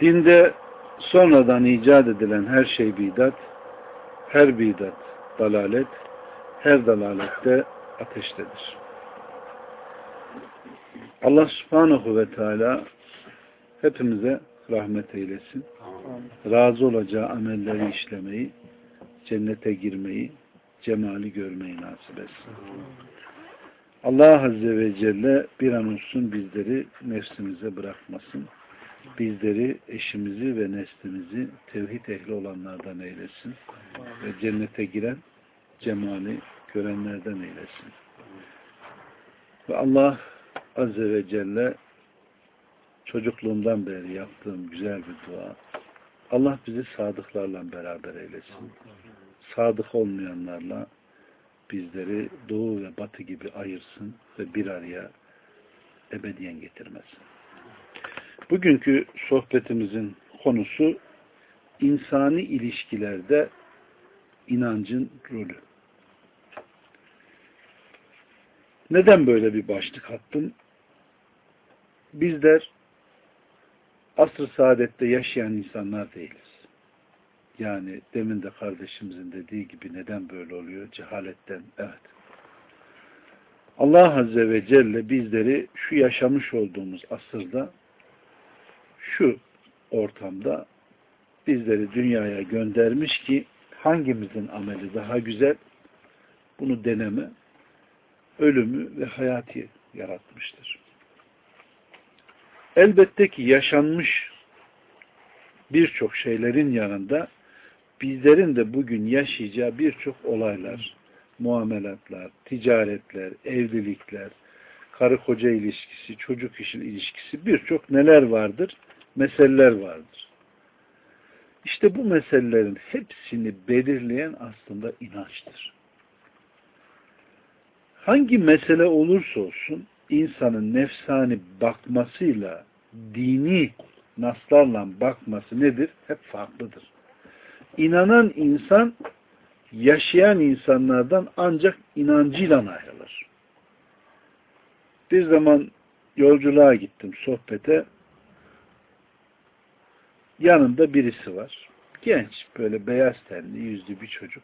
Dinde sonradan icat edilen her şey bidat, her bidat dalalet, her dalalette ateştedir. Allah subhanahu ve teala hepimize rahmet eylesin. Razı olacağı amelleri işlemeyi, cennete girmeyi, cemali görmeyi nasip etsin. Allah Azze ve Celle bir an olsun bizleri nefsimize bırakmasın. Bizleri, eşimizi ve neslimizi tevhid ehli olanlardan eylesin. Ve cennete giren cemali görenlerden eylesin. Ve Allah Azze ve Celle çocukluğumdan beri yaptığım güzel bir dua. Allah bizi sadıklarla beraber eylesin. Sadık olmayanlarla bizleri doğu ve batı gibi ayırsın ve bir araya ebediyen getirmesin. Bugünkü sohbetimizin konusu insani ilişkilerde inancın rolü. Neden böyle bir başlık attım? Bizler asr-ı saadette yaşayan insanlar değiliz. Yani demin de kardeşimizin dediği gibi neden böyle oluyor? Cehaletten. Evet. Allah Azze ve Celle bizleri şu yaşamış olduğumuz asırda şu ortamda bizleri dünyaya göndermiş ki hangimizin ameli daha güzel bunu deneme ölümü ve hayatı yaratmıştır. Elbette ki yaşanmış birçok şeylerin yanında bizlerin de bugün yaşayacağı birçok olaylar, muamelatlar, ticaretler, evlilikler, karı koca ilişkisi, çocuk işin ilişkisi birçok neler vardır? Meseleler vardır. İşte bu meselelerin hepsini belirleyen aslında inançtır. Hangi mesele olursa olsun insanın nefsani bakmasıyla dini naslarla bakması nedir? Hep farklıdır. İnanan insan yaşayan insanlardan ancak inancıyla ayrılır. Bir zaman yolculuğa gittim sohbete. Yanında birisi var. Genç, böyle beyaz tenli, yüzlü bir çocuk.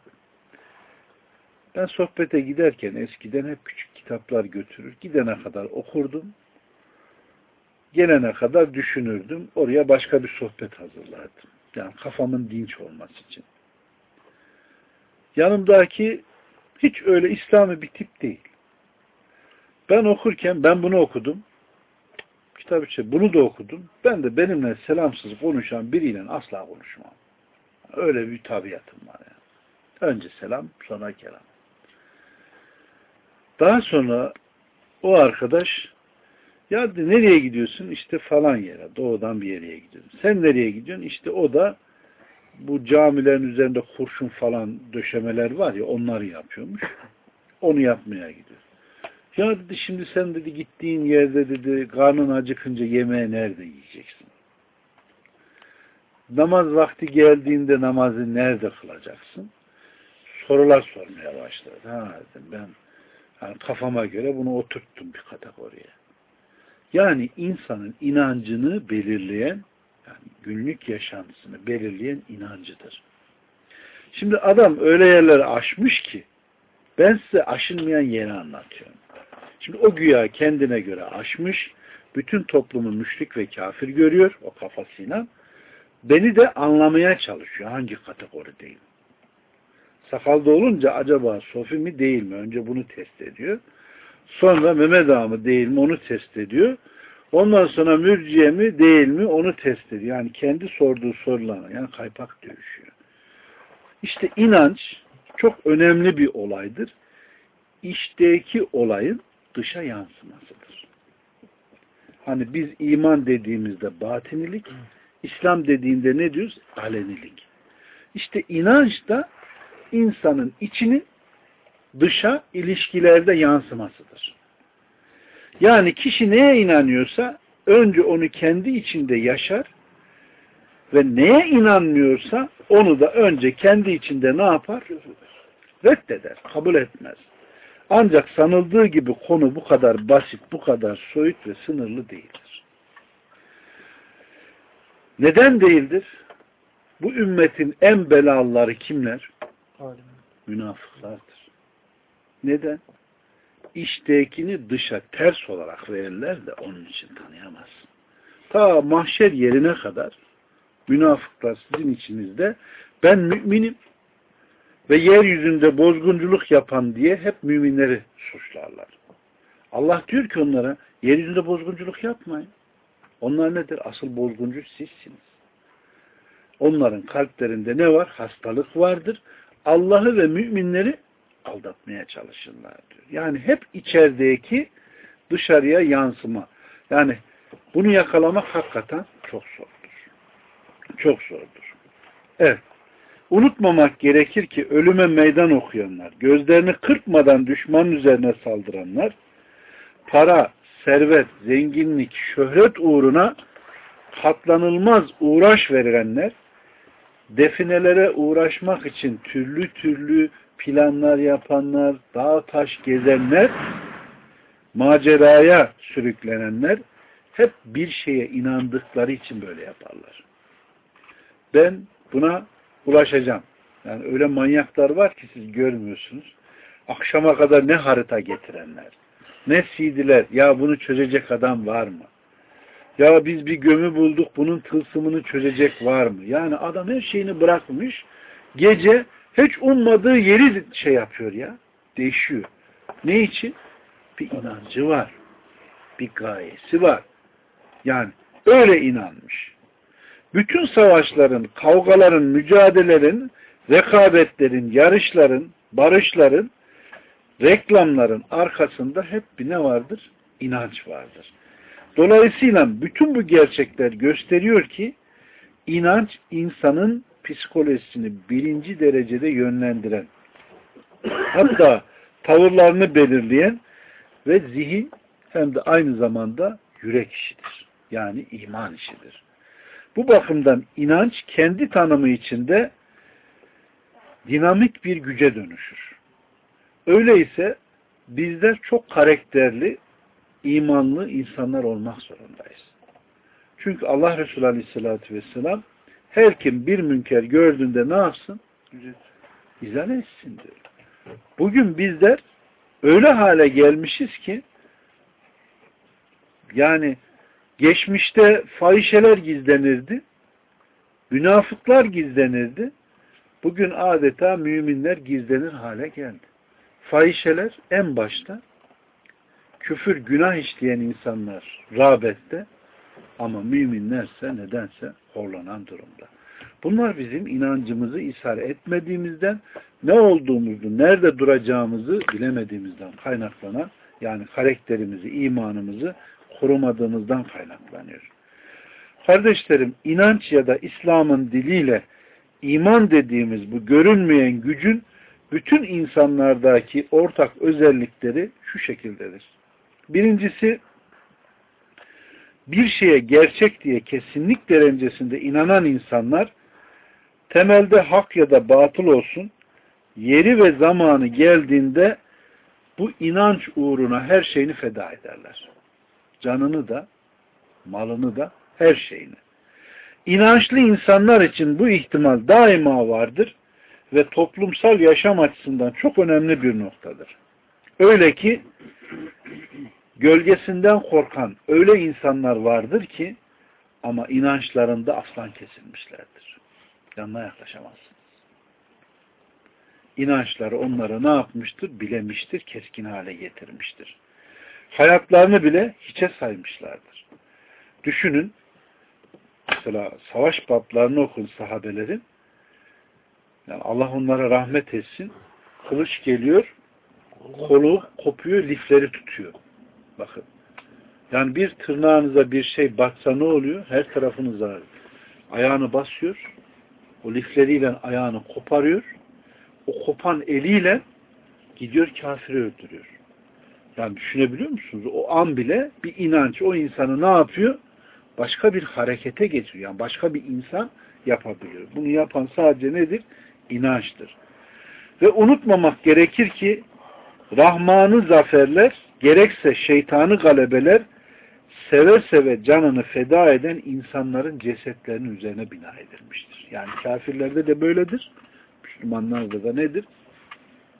Ben sohbete giderken eskiden hep küçük kitaplar götürür. Gidene kadar okurdum. Gelene kadar düşünürdüm. Oraya başka bir sohbet hazırlardım. Yani kafamın dinç olması için. Yanımdaki hiç öyle İslami bir tip değil. Ben okurken ben bunu okudum. Kitap içi bunu da okudum. Ben de benimle selamsız konuşan biriyle asla konuşmam. Öyle bir tabiatım var yani. Önce selam, sonra kelam. Daha sonra o arkadaş ya nereye gidiyorsun? İşte falan yere. Doğudan bir yere gidiyorum. Sen nereye gidiyorsun? İşte o da bu camilerin üzerinde kurşun falan döşemeler var ya onları yapıyormuş. Onu yapmaya gidiyor. Ya dedi şimdi sen dedi gittiğin yerde dedi karnın acıkınca yemeği nerede yiyeceksin? Namaz vakti geldiğinde namazı nerede kılacaksın? Sorular sormaya başladı. Ha dedim ben yani kafama göre bunu oturttum bir kategoriye. Yani insanın inancını belirleyen, yani günlük yaşantısını belirleyen inancıdır. Şimdi adam öyle yerlere aşmış ki, ben size aşınmayan yeri anlatıyorum. Şimdi o güya kendine göre aşmış, bütün toplumu müşrik ve kafir görüyor o kafasıyla. Beni de anlamaya çalışıyor hangi kategorideyim. Sakalda olunca acaba Sofi mi değil mi? Önce bunu test ediyor. Sonra Mehmet Ağa mı değil mi? Onu test ediyor. Ondan sonra mürciye mi değil mi? Onu test ediyor. Yani kendi sorduğu sorularına yani kaypak dövüşüyor. İşte inanç çok önemli bir olaydır. İçteki olayın dışa yansımasıdır. Hani biz iman dediğimizde batinilik, İslam dediğinde ne diyoruz? Alenilik. İşte inanç da insanın içinin dışa ilişkilerde yansımasıdır. Yani kişi neye inanıyorsa önce onu kendi içinde yaşar ve neye inanmıyorsa onu da önce kendi içinde ne yapar? Reddeder, kabul etmez. Ancak sanıldığı gibi konu bu kadar basit, bu kadar soyut ve sınırlı değildir. Neden değildir? Bu ümmetin en belalıları kimler? Alim. Münafıklardır. Neden? İçtekini dışa ters olarak verirler de onun için tanıyamazsın. Ta mahşer yerine kadar münafıklar sizin içinizde ben müminim ve yeryüzünde bozgunculuk yapan diye hep müminleri suçlarlar. Allah diyor ki onlara yeryüzünde bozgunculuk yapmayın. Onlar nedir? Asıl bozguncu sizsiniz. Onların kalplerinde ne var? Hastalık vardır. Allah'ı ve müminleri aldatmaya çalışırlar diyor. Yani hep içerideki dışarıya yansıma. Yani bunu yakalamak hakikaten çok zordur. Çok zordur. Evet. Unutmamak gerekir ki ölüme meydan okuyanlar, gözlerini kırpmadan düşmanın üzerine saldıranlar, para, servet, zenginlik, şöhret uğruna katlanılmaz uğraş verenler, definelere uğraşmak için türlü türlü planlar yapanlar, dağ taş gezenler, maceraya sürüklenenler hep bir şeye inandıkları için böyle yaparlar. Ben buna ulaşacağım. Yani öyle manyaklar var ki siz görmüyorsunuz. Akşama kadar ne harita getirenler, ne CD'ler, ya bunu çözecek adam var mı? Ya biz bir gömü bulduk, bunun tılsımını çözecek var mı? Yani adam her şeyini bırakmış, gece hiç ummadığı yeri şey yapıyor ya, değişiyor. Ne için? Bir inancı var. Bir gayesi var. Yani öyle inanmış. Bütün savaşların, kavgaların, mücadelelerin, rekabetlerin, yarışların, barışların, reklamların arkasında hep bir ne vardır? İnanç vardır. Dolayısıyla bütün bu gerçekler gösteriyor ki inanç insanın psikolojisini birinci derecede yönlendiren hatta tavırlarını belirleyen ve zihin hem de aynı zamanda yürek işidir. Yani iman işidir. Bu bakımdan inanç kendi tanımı içinde dinamik bir güce dönüşür. Öyleyse bizler çok karakterli, imanlı insanlar olmak zorundayız. Çünkü Allah Resulü Aleyhisselatü Vesselam her kim bir münker gördüğünde ne yapsın? İzale etsin diyor. Bugün bizler öyle hale gelmişiz ki yani geçmişte fahişeler gizlenirdi, münafıklar gizlenirdi, bugün adeta müminler gizlenir hale geldi. Fahişeler en başta küfür, günah işleyen insanlar rağbette ama müminlerse nedense horlanan durumda. Bunlar bizim inancımızı ishar etmediğimizden, ne olduğumuzu, nerede duracağımızı bilemediğimizden kaynaklanan, yani karakterimizi, imanımızı korumadığımızdan kaynaklanıyor. Kardeşlerim, inanç ya da İslam'ın diliyle iman dediğimiz bu görünmeyen gücün bütün insanlardaki ortak özellikleri şu şekildedir. Birincisi, bir şeye gerçek diye kesinlik derecesinde inanan insanlar temelde hak ya da batıl olsun yeri ve zamanı geldiğinde bu inanç uğruna her şeyini feda ederler. Canını da, malını da, her şeyini. İnançlı insanlar için bu ihtimal daima vardır ve toplumsal yaşam açısından çok önemli bir noktadır. Öyle ki gölgesinden korkan öyle insanlar vardır ki ama inançlarında aslan kesilmişlerdir. Yanına yaklaşamazsınız. İnançları onları ne yapmıştır? Bilemiştir, keskin hale getirmiştir. Hayatlarını bile hiçe saymışlardır. Düşünün, mesela savaş bablarını okun sahabelerin, yani Allah onlara rahmet etsin, kılıç geliyor, kolu kopuyor, lifleri tutuyor. Bakın. Yani bir tırnağınıza bir şey batsa ne oluyor? Her tarafınız ağrıyor. Ayağını basıyor. O lifleriyle ayağını koparıyor. O kopan eliyle gidiyor kafiri öldürüyor. Yani düşünebiliyor musunuz? O an bile bir inanç o insanı ne yapıyor? Başka bir harekete geçiyor. Yani başka bir insan yapabiliyor. Bunu yapan sadece nedir? İnançtır. Ve unutmamak gerekir ki Rahman'ı zaferler gerekse şeytanı galebeler seve seve canını feda eden insanların cesetlerinin üzerine bina edilmiştir. Yani kafirlerde de böyledir. Müslümanlarda da nedir?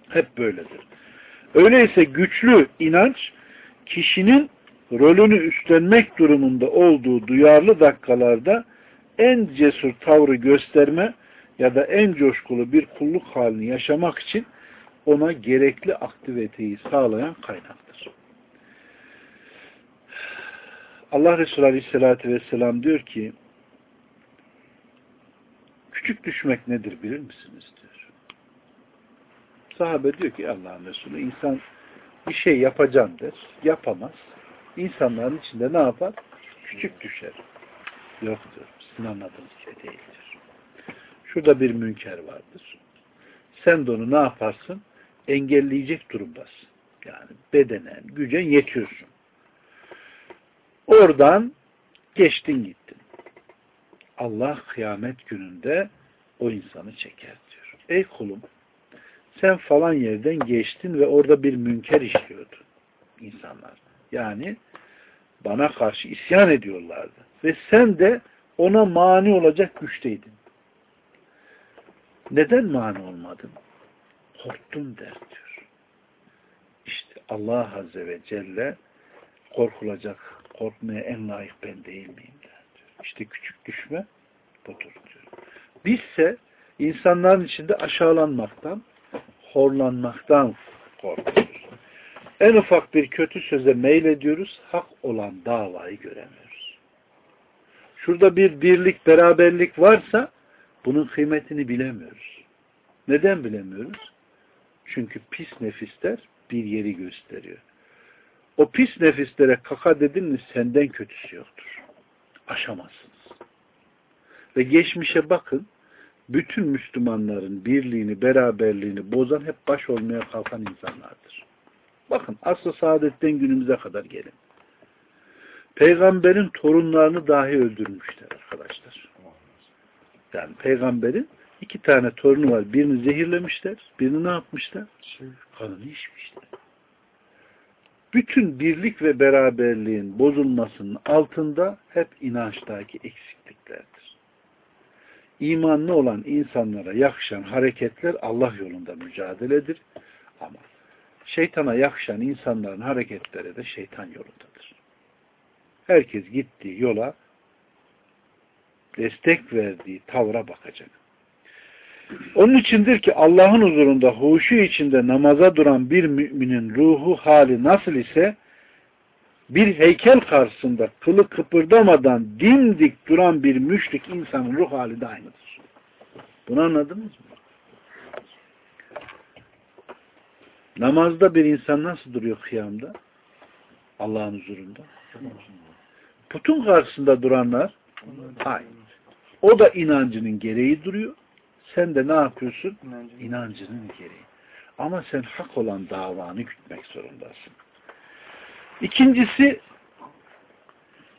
Hep böyledir. Öyleyse güçlü inanç kişinin rolünü üstlenmek durumunda olduğu duyarlı dakikalarda en cesur tavrı gösterme ya da en coşkulu bir kulluk halini yaşamak için ona gerekli aktiviteyi sağlayan kaynaktır. Allah Resulü Aleyhisselatü Vesselam diyor ki küçük düşmek nedir bilir misiniz. Sahabe diyor ki Allah'ın Resulü insan bir şey yapacağım der. Yapamaz. İnsanların içinde ne yapar? Küçük düşer. Yoktur. Sizin anladığınız şey değildir. Şurada bir münker vardır. Sen de onu ne yaparsın? Engelleyecek durumdasın. Yani bedenen, gücen yetiyorsun. Oradan geçtin gittin. Allah kıyamet gününde o insanı çeker diyor. Ey kulum sen falan yerden geçtin ve orada bir münker işliyordu insanlar. Yani bana karşı isyan ediyorlardı. Ve sen de ona mani olacak güçteydin. Neden mani olmadın? Korktum der diyor. İşte Allah Azze ve Celle korkulacak, korkmaya en layık ben değil miyim der diyor. İşte küçük düşme budur diyor. Bizse insanların içinde aşağılanmaktan, horlanmaktan korkuyoruz. En ufak bir kötü söze meylediyoruz, hak olan davayı göremiyoruz. Şurada bir birlik, beraberlik varsa bunun kıymetini bilemiyoruz. Neden bilemiyoruz? Çünkü pis nefisler bir yeri gösteriyor. O pis nefislere kaka dedin mi senden kötüsü yoktur. Aşamazsınız. Ve geçmişe bakın, bütün Müslümanların birliğini, beraberliğini bozan hep baş olmaya kalkan insanlardır. Bakın asıl saadetten günümüze kadar gelin. Peygamberin torunlarını dahi öldürmüşler arkadaşlar. Yani peygamberin iki tane torunu var. Birini zehirlemişler. Birini ne yapmışlar? Kanını içmişler. Bütün birlik ve beraberliğin bozulmasının altında hep inançtaki eksikliklerdir. İmanlı olan insanlara yakışan hareketler Allah yolunda mücadeledir. Ama şeytana yakışan insanların hareketleri de şeytan yolundadır. Herkes gittiği yola destek verdiği tavra bakacak. Onun içindir ki Allah'ın huzurunda huşu içinde namaza duran bir müminin ruhu hali nasıl ise bir heykel karşısında kılı kıpırdamadan dimdik duran bir müşrik insanın ruh hali de aynıdır. Bunu anladınız mı? Namazda bir insan nasıl duruyor kıyamda? Allah'ın huzurunda. Putun karşısında duranlar aynı. O da inancının gereği duruyor. Sen de ne yapıyorsun? İnancının gereği. Ama sen hak olan davanı gütmek zorundasın. İkincisi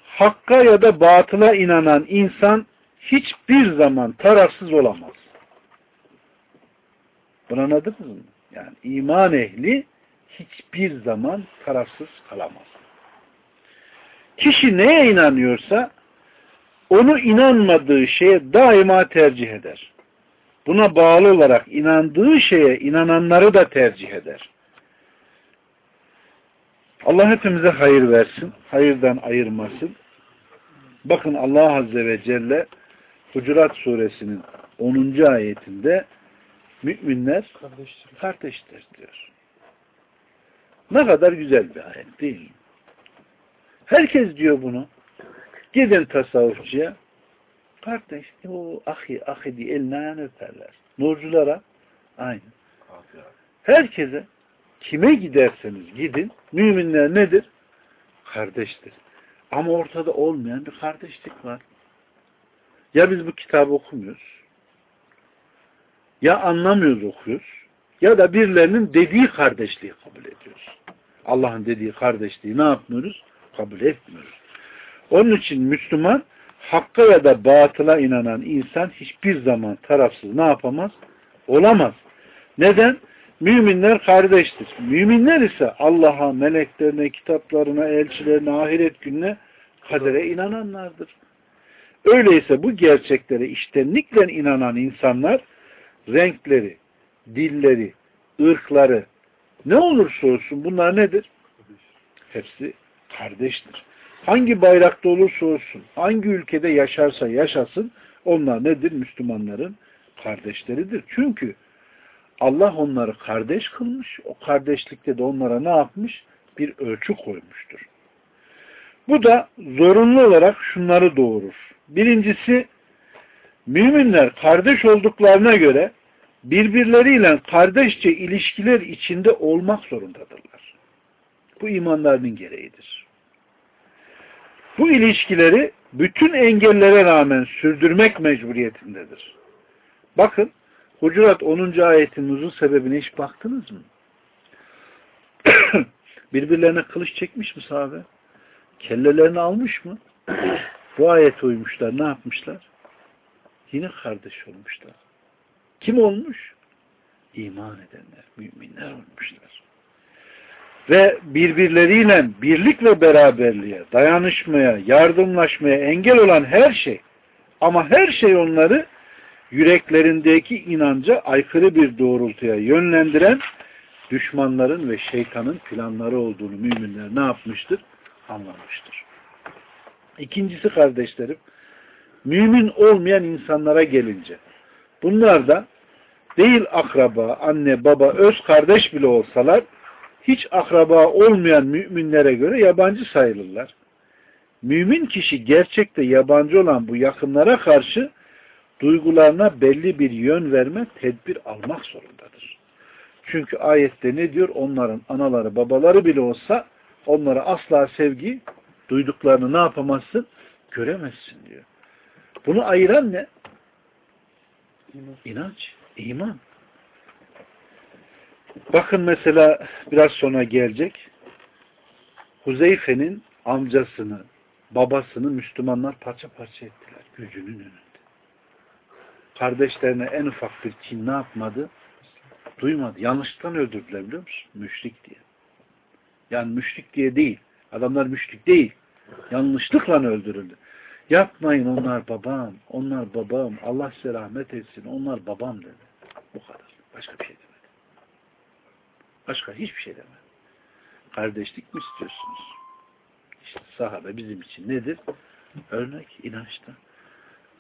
hakka ya da batıla inanan insan hiçbir zaman tarafsız olamaz. Bunu anladınız mı? Yani iman ehli hiçbir zaman tarafsız kalamaz. Kişi neye inanıyorsa onu inanmadığı şeye daima tercih eder. Buna bağlı olarak inandığı şeye inananları da tercih eder. Allah hepimize hayır versin, hayırdan ayırmasın. Bakın Allah Azze ve Celle Hucurat suresinin 10. ayetinde müminler kardeştir. kardeştir diyor. Ne kadar güzel bir ayet değil mi? Herkes diyor bunu. Gidin tasavvufçuya. Kardeş, o ahi, ahi diye elinden öperler. Nurculara aynı. Herkese kime giderseniz gidin, müminler nedir? Kardeştir. Ama ortada olmayan bir kardeşlik var. Ya biz bu kitabı okumuyoruz, ya anlamıyoruz okuyoruz ya da birilerinin dediği kardeşliği kabul ediyoruz. Allah'ın dediği kardeşliği ne yapmıyoruz? Kabul etmiyoruz. Onun için Müslüman hakka ya da batıla inanan insan hiçbir zaman tarafsız ne yapamaz? Olamaz. Neden? Müminler kardeştir. Müminler ise Allah'a, meleklerine, kitaplarına, elçilerine, ahiret gününe kadere inananlardır. Öyleyse bu gerçeklere iştenlikle inanan insanlar renkleri, dilleri, ırkları ne olursa olsun bunlar nedir? Hepsi kardeştir. Hangi bayrakta olursa olsun, hangi ülkede yaşarsa yaşasın onlar nedir? Müslümanların kardeşleridir. Çünkü Allah onları kardeş kılmış. O kardeşlikte de onlara ne yapmış? Bir ölçü koymuştur. Bu da zorunlu olarak şunları doğurur. Birincisi, müminler kardeş olduklarına göre birbirleriyle kardeşçe ilişkiler içinde olmak zorundadırlar. Bu imanlarının gereğidir. Bu ilişkileri bütün engellere rağmen sürdürmek mecburiyetindedir. Bakın, Hucurat 10. ayetin nuzul sebebine hiç baktınız mı? Birbirlerine kılıç çekmiş mi sahabe? Kellelerini almış mı? Bu ayete uymuşlar. Ne yapmışlar? Yine kardeş olmuşlar. Kim olmuş? İman edenler, müminler olmuşlar. Ve birbirleriyle birlik ve beraberliğe, dayanışmaya, yardımlaşmaya engel olan her şey ama her şey onları yüreklerindeki inanca aykırı bir doğrultuya yönlendiren düşmanların ve şeytanın planları olduğunu müminler ne yapmıştır? Anlamıştır. İkincisi kardeşlerim, mümin olmayan insanlara gelince, bunlar da değil akraba, anne, baba, öz kardeş bile olsalar, hiç akraba olmayan müminlere göre yabancı sayılırlar. Mümin kişi gerçekte yabancı olan bu yakınlara karşı duygularına belli bir yön verme, tedbir almak zorundadır. Çünkü ayette ne diyor? Onların anaları, babaları bile olsa onlara asla sevgi duyduklarını ne yapamazsın? Göremezsin diyor. Bunu ayıran ne? İnanç, iman. Bakın mesela biraz sonra gelecek. Huzeyfe'nin amcasını, babasını Müslümanlar parça parça ettiler. Gücünün önünde. Kardeşlerine en ufak bir kin ne yapmadı? Duymadı. Yanlışlıkla öldürdüler biliyor musun? Müşrik diye. Yani müşrik diye değil. Adamlar müşrik değil. Yanlışlıkla öldürüldü. Yapmayın onlar babam, onlar babam, Allah size rahmet etsin, onlar babam dedi. Bu kadar. Başka bir şey demedi. Başka hiçbir şey demedi. Kardeşlik mi istiyorsunuz? İşte sahabe bizim için nedir? Örnek inançta.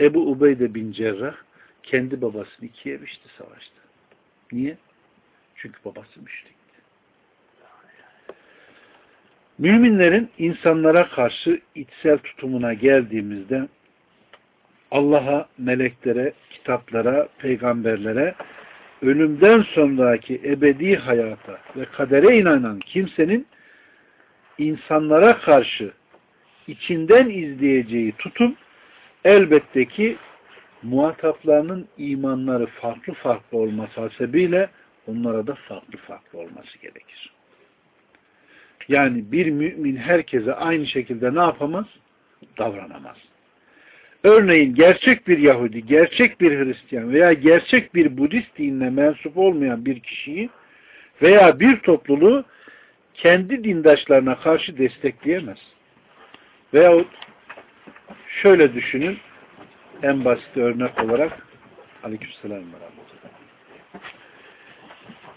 Ebu Ubeyde bin Cerrah kendi babasını ikiye biçti savaşta. Niye? Çünkü babası müşrikti. Müminlerin insanlara karşı içsel tutumuna geldiğimizde Allah'a, meleklere, kitaplara, peygamberlere, ölümden sonraki ebedi hayata ve kadere inanan kimsenin insanlara karşı içinden izleyeceği tutum elbette ki muhataplarının imanları farklı farklı olması hasebiyle onlara da farklı farklı olması gerekir. Yani bir mümin herkese aynı şekilde ne yapamaz? Davranamaz. Örneğin gerçek bir Yahudi, gerçek bir Hristiyan veya gerçek bir Budist dinine mensup olmayan bir kişiyi veya bir topluluğu kendi dindaşlarına karşı destekleyemez. Veyahut şöyle düşünün, en basit örnek olarak aleykümselam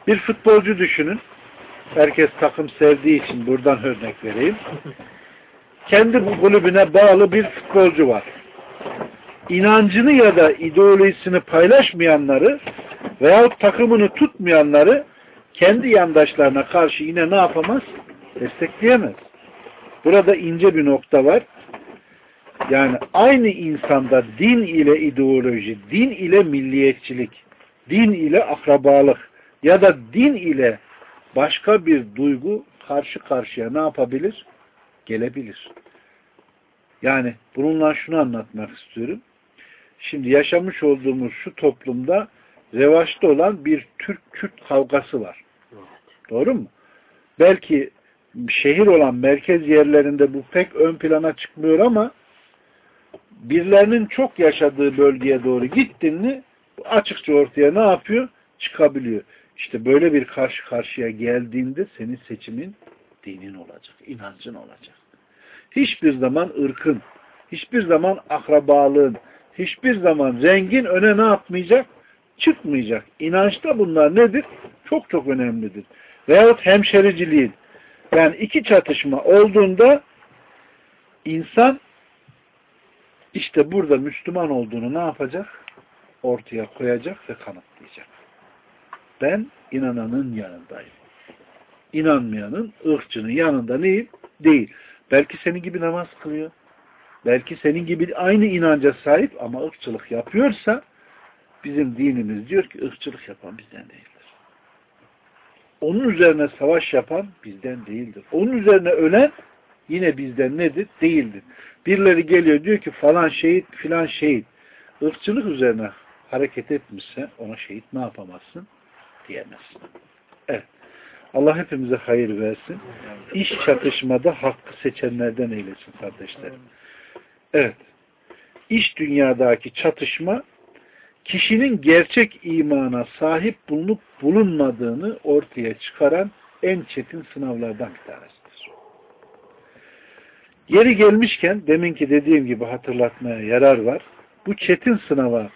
bir futbolcu düşünün. Herkes takım sevdiği için buradan örnek vereyim. Kendi kulübüne bağlı bir futbolcu var. İnancını ya da ideolojisini paylaşmayanları veyahut takımını tutmayanları kendi yandaşlarına karşı yine ne yapamaz? Destekleyemez. Burada ince bir nokta var. Yani aynı insanda din ile ideoloji, din ile milliyetçilik, din ile akrabalık ya da din ile başka bir duygu karşı karşıya ne yapabilir? Gelebilir. Yani bununla şunu anlatmak istiyorum. Şimdi yaşamış olduğumuz şu toplumda revaçta olan bir Türk-Kürt kavgası var. Doğru mu? Belki şehir olan merkez yerlerinde bu pek ön plana çıkmıyor ama birilerinin çok yaşadığı bölgeye doğru gittin mi açıkça ortaya ne yapıyor? Çıkabiliyor. İşte böyle bir karşı karşıya geldiğinde senin seçimin dinin olacak, inancın olacak. hiçbir zaman ırkın, hiçbir zaman akrabalığın, hiçbir zaman rengin öne ne yapmayacak? Çıkmayacak. İnançta bunlar nedir? Çok çok önemlidir. Veyahut hemşericiliğin. Yani iki çatışma olduğunda insan işte burada Müslüman olduğunu ne yapacak? Ortaya koyacak ve kanıtlayacak. Ben inananın yanındayım. İnanmayanın, ırkçının yanında neyim? Değil. Belki senin gibi namaz kılıyor. Belki senin gibi aynı inanca sahip ama ırkçılık yapıyorsa bizim dinimiz diyor ki ırkçılık yapan bizden değildir. Onun üzerine savaş yapan bizden değildir. Onun üzerine ölen yine bizden nedir? Değildir. Birileri geliyor diyor ki falan şehit filan şehit. Irkçılık üzerine hareket etmişse ona şehit ne yapamazsın? Diyemezsin. Evet. Allah hepimize hayır versin. İş çatışmada hakkı seçenlerden eylesin kardeşlerim. Evet. İş dünyadaki çatışma kişinin gerçek imana sahip bulunup bulunmadığını ortaya çıkaran en çetin sınavlardan bir tanesidir. Yeri gelmişken deminki dediğim gibi hatırlatmaya yarar var. Bu çetin sınava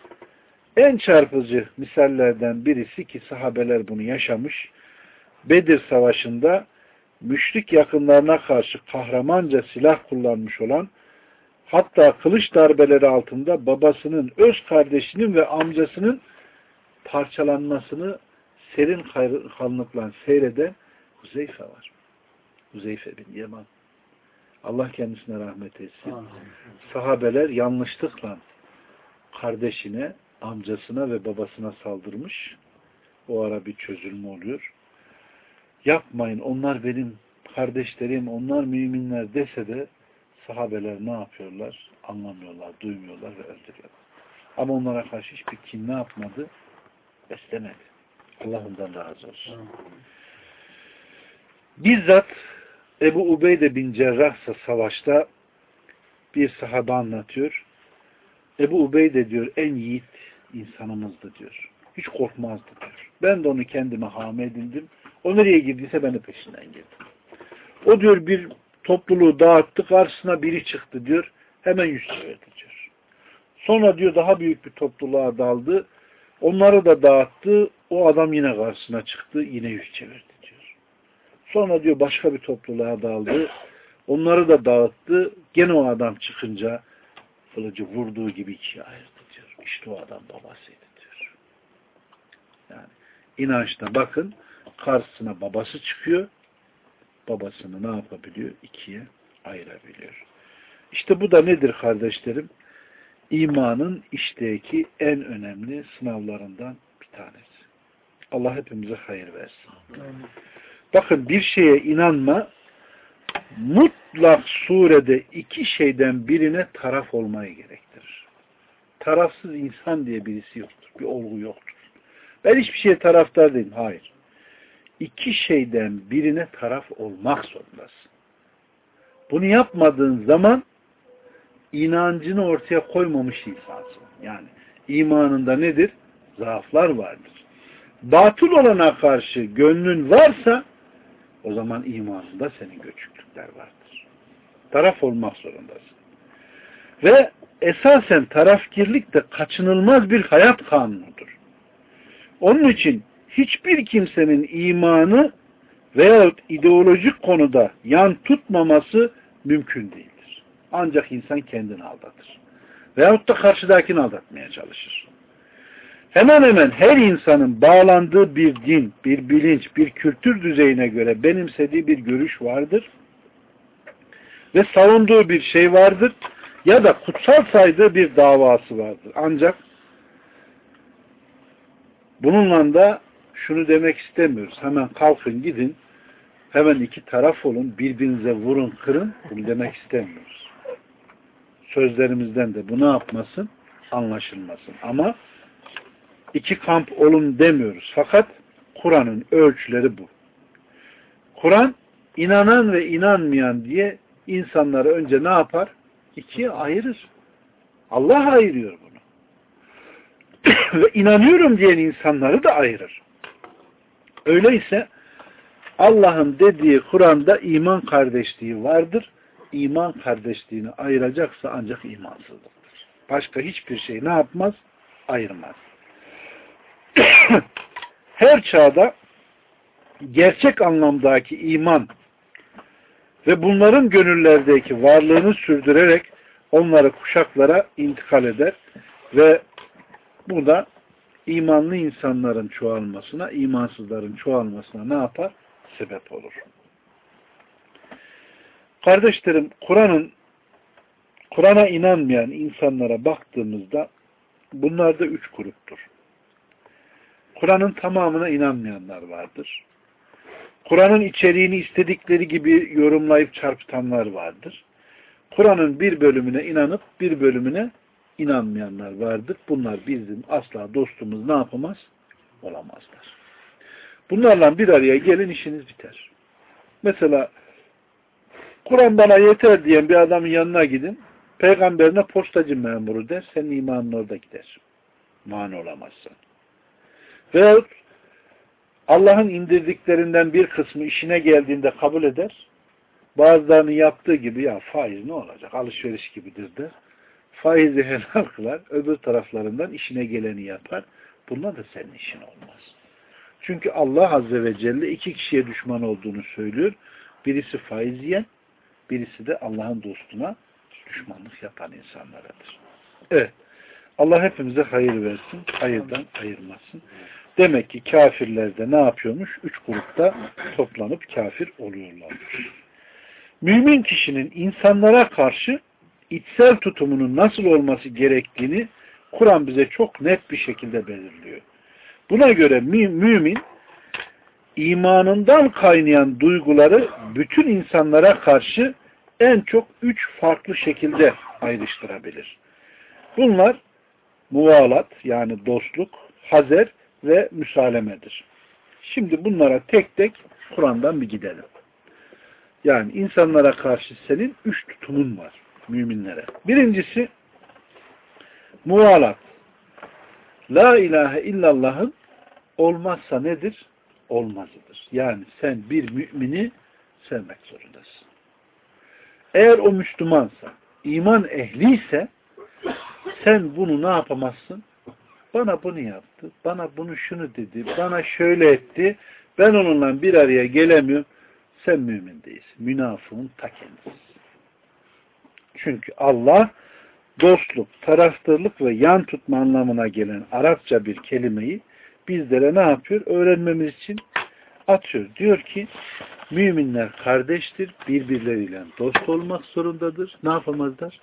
en çarpıcı misallerden birisi ki sahabeler bunu yaşamış. Bedir Savaşı'nda müşrik yakınlarına karşı kahramanca silah kullanmış olan hatta kılıç darbeleri altında babasının, öz kardeşinin ve amcasının parçalanmasını serin kanlıkla seyreden Huzeyfe var. Huzeyfe bin Yaman. Allah kendisine rahmet etsin. Sahabeler yanlışlıkla kardeşine, amcasına ve babasına saldırmış. O ara bir çözülme oluyor. Yapmayın, onlar benim kardeşlerim, onlar müminler dese de sahabeler ne yapıyorlar? Anlamıyorlar, duymuyorlar ve öldürüyorlar. Ama onlara karşı hiçbir kin ne yapmadı? Beslemedi. Allah ondan razı olsun. Bizzat Ebu Ubeyde bin Cerrah savaşta bir sahabe anlatıyor. Ebu Ubeyde diyor en yiğit insanımızdı diyor. Hiç korkmazdı diyor. Ben de onu kendime hame edindim. O nereye girdiyse ben de peşinden girdim. O diyor bir topluluğu dağıttı, karşısına biri çıktı diyor. Hemen yüz çevirdi diyor. Sonra diyor daha büyük bir topluluğa daldı. Onları da dağıttı. O adam yine karşısına çıktı. Yine yüz çevirdi. Sonra diyor başka bir topluluğa daldı. Onları da dağıttı. Gene o adam çıkınca kılıcı vurduğu gibi ikiye ayırdı diyor. İşte o adam babasıydı diyor. Yani inançta bakın karşısına babası çıkıyor babasını ne yapabiliyor? İkiye ayırabiliyor. İşte bu da nedir kardeşlerim? İmanın işteki en önemli sınavlarından bir tanesi. Allah hepimize hayır versin. Bakın bir şeye inanma mutlak surede iki şeyden birine taraf olmayı gerektirir. Tarafsız insan diye birisi yoktur. Bir olgu yoktur. Ben hiçbir şeye taraftar değilim. Hayır iki şeyden birine taraf olmak zorundasın. Bunu yapmadığın zaman inancını ortaya koymamış insansın. Yani imanında nedir? Zaaflar vardır. Batıl olana karşı gönlün varsa o zaman imanında senin göçüklükler vardır. Taraf olmak zorundasın. Ve esasen tarafkirlik de kaçınılmaz bir hayat kanunudur. Onun için hiçbir kimsenin imanı veyahut ideolojik konuda yan tutmaması mümkün değildir. Ancak insan kendini aldatır. Veyahut da karşıdakini aldatmaya çalışır. Hemen hemen her insanın bağlandığı bir din, bir bilinç, bir kültür düzeyine göre benimsediği bir görüş vardır. Ve savunduğu bir şey vardır. Ya da kutsal saydığı bir davası vardır. Ancak bununla da şunu demek istemiyoruz. Hemen kalkın gidin. Hemen iki taraf olun. Birbirinize vurun kırın. Bunu demek istemiyoruz. Sözlerimizden de bu ne yapmasın? Anlaşılmasın. Ama iki kamp olun demiyoruz. Fakat Kur'an'ın ölçüleri bu. Kur'an inanan ve inanmayan diye insanları önce ne yapar? İkiye ayırır. Allah ayırıyor bunu. ve inanıyorum diyen insanları da ayırır. Öyleyse Allah'ın dediği Kur'an'da iman kardeşliği vardır. iman kardeşliğini ayıracaksa ancak imansızlıktır. Başka hiçbir şey ne yapmaz? Ayırmaz. Her çağda gerçek anlamdaki iman ve bunların gönüllerdeki varlığını sürdürerek onları kuşaklara intikal eder ve bu da imanlı insanların çoğalmasına, imansızların çoğalmasına ne yapar? Sebep olur. Kardeşlerim, Kur'an'ın Kur'an'a inanmayan insanlara baktığımızda bunlar da üç gruptur. Kur'an'ın tamamına inanmayanlar vardır. Kur'an'ın içeriğini istedikleri gibi yorumlayıp çarpıtanlar vardır. Kur'an'ın bir bölümüne inanıp bir bölümüne inanmayanlar vardır. Bunlar bizim asla dostumuz ne yapamaz? Olamazlar. Bunlarla bir araya gelin işiniz biter. Mesela Kur'an bana yeter diyen bir adamın yanına gidin. Peygamberine postacı memuru der. Senin imanın orada gider. Mani olamazsan. Veyahut Allah'ın indirdiklerinden bir kısmı işine geldiğinde kabul eder. Bazılarının yaptığı gibi ya faiz ne olacak? Alışveriş gibidir der. Faizi helal kılar. Öbür taraflarından işine geleni yapar. Bunlar da senin işin olmaz. Çünkü Allah Azze ve Celle iki kişiye düşman olduğunu söylüyor. Birisi faiz yiyen, birisi de Allah'ın dostuna düşmanlık yapan insanlaradır. Evet. Allah hepimize hayır versin, hayırdan ayırmasın. Demek ki kafirler de ne yapıyormuş? Üç grupta toplanıp kafir oluyorlarmış. Mümin kişinin insanlara karşı içsel tutumunun nasıl olması gerektiğini Kur'an bize çok net bir şekilde belirliyor. Buna göre mümin imanından kaynayan duyguları bütün insanlara karşı en çok üç farklı şekilde ayrıştırabilir. Bunlar muvalat yani dostluk, hazer ve müsalemedir. Şimdi bunlara tek tek Kur'an'dan bir gidelim. Yani insanlara karşı senin üç tutumun var müminlere. Birincisi muvalat. La ilahe illallah'ın olmazsa nedir? Olmazıdır. Yani sen bir mümini sevmek zorundasın. Eğer o Müslümansa, iman ehliyse sen bunu ne yapamazsın? Bana bunu yaptı, bana bunu şunu dedi, bana şöyle etti, ben onunla bir araya gelemiyorum. Sen mümin değilsin. Münafığın ta kendisi. Çünkü Allah dostluk, taraftarlık ve yan tutma anlamına gelen Arapça bir kelimeyi bizlere ne yapıyor? Öğrenmemiz için atıyor. Diyor ki müminler kardeştir, birbirleriyle dost olmak zorundadır. Ne yapamazlar?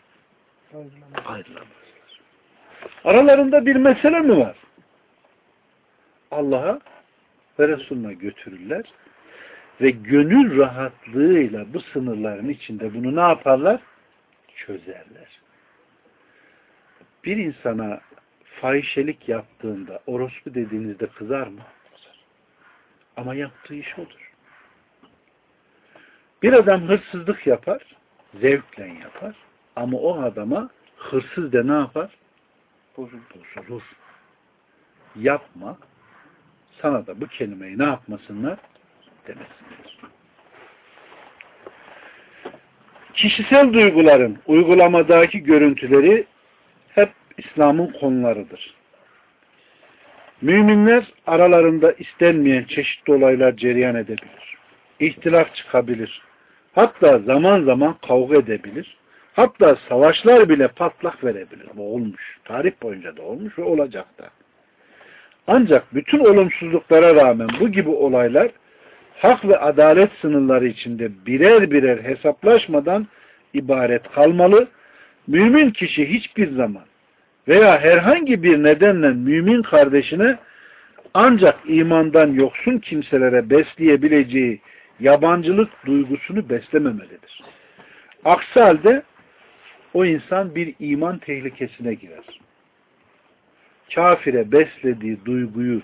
Ayrılamazlar. Aralarında bir mesele mi var? Allah'a ve Resulüne götürürler ve gönül rahatlığıyla bu sınırların içinde bunu ne yaparlar? Çözerler. Bir insana fahişelik yaptığında orospu dediğinizde kızar mı? Ama yaptığı iş odur. Bir adam hırsızlık yapar, zevkle yapar. Ama o adama hırsız de ne yapar? Bozulur. Yapma. Sana da bu kelimeyi ne yapmasınlar? Demesinler. Kişisel duyguların uygulamadaki görüntüleri hep İslam'ın konularıdır. Müminler aralarında istenmeyen çeşitli olaylar cereyan edebilir. İhtilaf çıkabilir. Hatta zaman zaman kavga edebilir. Hatta savaşlar bile patlak verebilir. Bu olmuş. Tarih boyunca da olmuş ve olacak da. Ancak bütün olumsuzluklara rağmen bu gibi olaylar hak ve adalet sınırları içinde birer birer hesaplaşmadan ibaret kalmalı. Mümin kişi hiçbir zaman veya herhangi bir nedenle mümin kardeşine ancak imandan yoksun kimselere besleyebileceği yabancılık duygusunu beslememelidir. Aksi halde o insan bir iman tehlikesine girer. Kafire beslediği duyguyu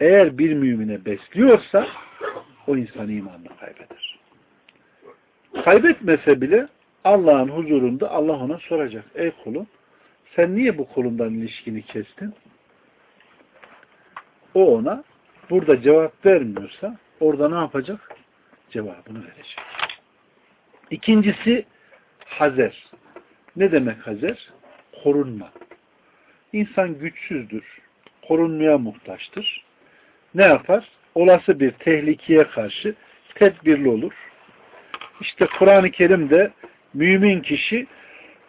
eğer bir mümine besliyorsa o insan imanını kaybeder. Kaybetmese bile Allah'ın huzurunda Allah ona soracak. Ey kulum sen niye bu kulundan ilişkini kestin? O ona burada cevap vermiyorsa orada ne yapacak? Cevabını verecek. İkincisi Hazer. Ne demek hazer? Korunma. İnsan güçsüzdür. Korunmaya muhtaçtır. Ne yapar? Olası bir tehlikeye karşı tedbirli olur. İşte Kur'an-ı Kerim'de mümin kişi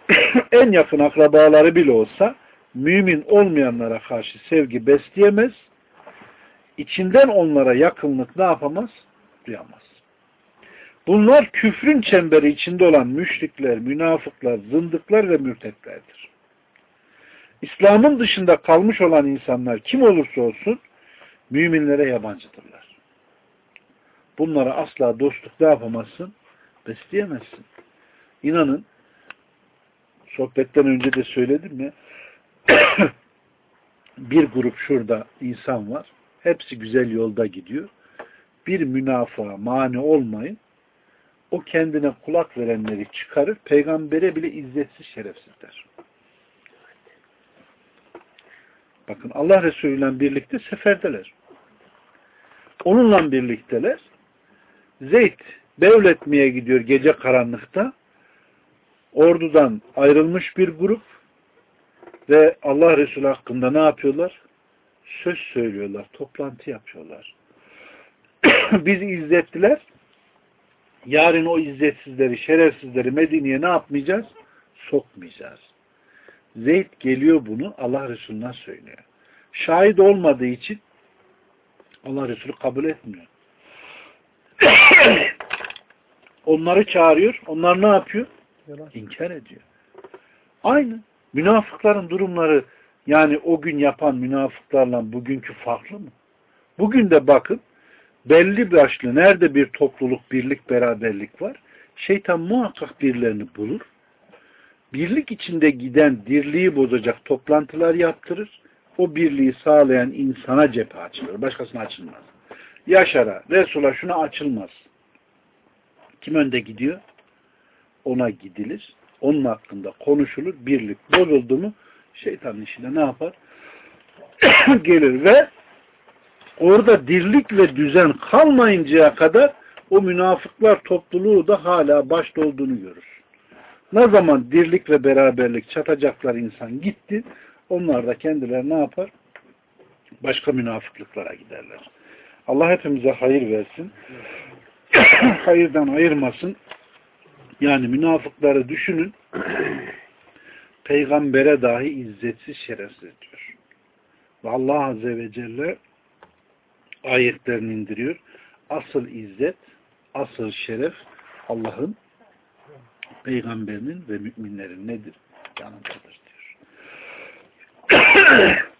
en yakın akrabaları bile olsa mümin olmayanlara karşı sevgi besleyemez. İçinden onlara yakınlık ne yapamaz? Duyamaz. Bunlar küfrün çemberi içinde olan müşrikler, münafıklar, zındıklar ve mürtetlerdir. İslam'ın dışında kalmış olan insanlar kim olursa olsun müminlere yabancıdırlar. Bunlara asla dostluk ne yapamazsın? Besleyemezsin. İnanın sohbetten önce de söyledim ya bir grup şurada insan var. Hepsi güzel yolda gidiyor. Bir münafığa mani olmayın. O kendine kulak verenleri çıkarır. Peygambere bile izzetsiz şerefsiz der. Bakın Allah Resulü ile birlikte seferdeler. Onunla birlikteler. Zeyd devletmeye gidiyor gece karanlıkta. Ordudan ayrılmış bir grup ve Allah Resulü hakkında ne yapıyorlar? Söz söylüyorlar, toplantı yapıyorlar. Bizi izlettiler. Yarın o izzetsizleri, şerefsizleri Medine'ye ne yapmayacağız? Sokmayacağız. Zeyd geliyor bunu Allah Resulü'ne söylüyor. Şahit olmadığı için Allah Resulü kabul etmiyor. Onları çağırıyor. Onlar ne yapıyor? İnkar ediyor. Aynı. Münafıkların durumları yani o gün yapan münafıklarla bugünkü farklı mı? Bugün de bakın belli başlı nerede bir topluluk, birlik, beraberlik var şeytan muhakkak birilerini bulur. Birlik içinde giden dirliği bozacak toplantılar yaptırır. O birliği sağlayan insana cephe açılır. Başkasına açılmaz. Yaşar'a, Resul'a şuna açılmaz. Kim önde gidiyor? Ona gidilir onun hakkında konuşulur. Birlik bozuldu mu şeytanın işine ne yapar? Gelir ve orada dirlik ve düzen kalmayıncaya kadar o münafıklar topluluğu da hala başta olduğunu görür. Ne zaman dirlik ve beraberlik çatacaklar insan gitti, onlar da kendileri ne yapar? Başka münafıklıklara giderler. Allah hepimize hayır versin. Hayırdan ayırmasın. Yani münafıkları düşünün. Peygambere dahi izzetsiz şerefsiz diyor. Ve Allah Azze ve Celle ayetlerini indiriyor. Asıl izzet, asıl şeref Allah'ın peygamberinin ve müminlerin nedir? Yanındadır diyor.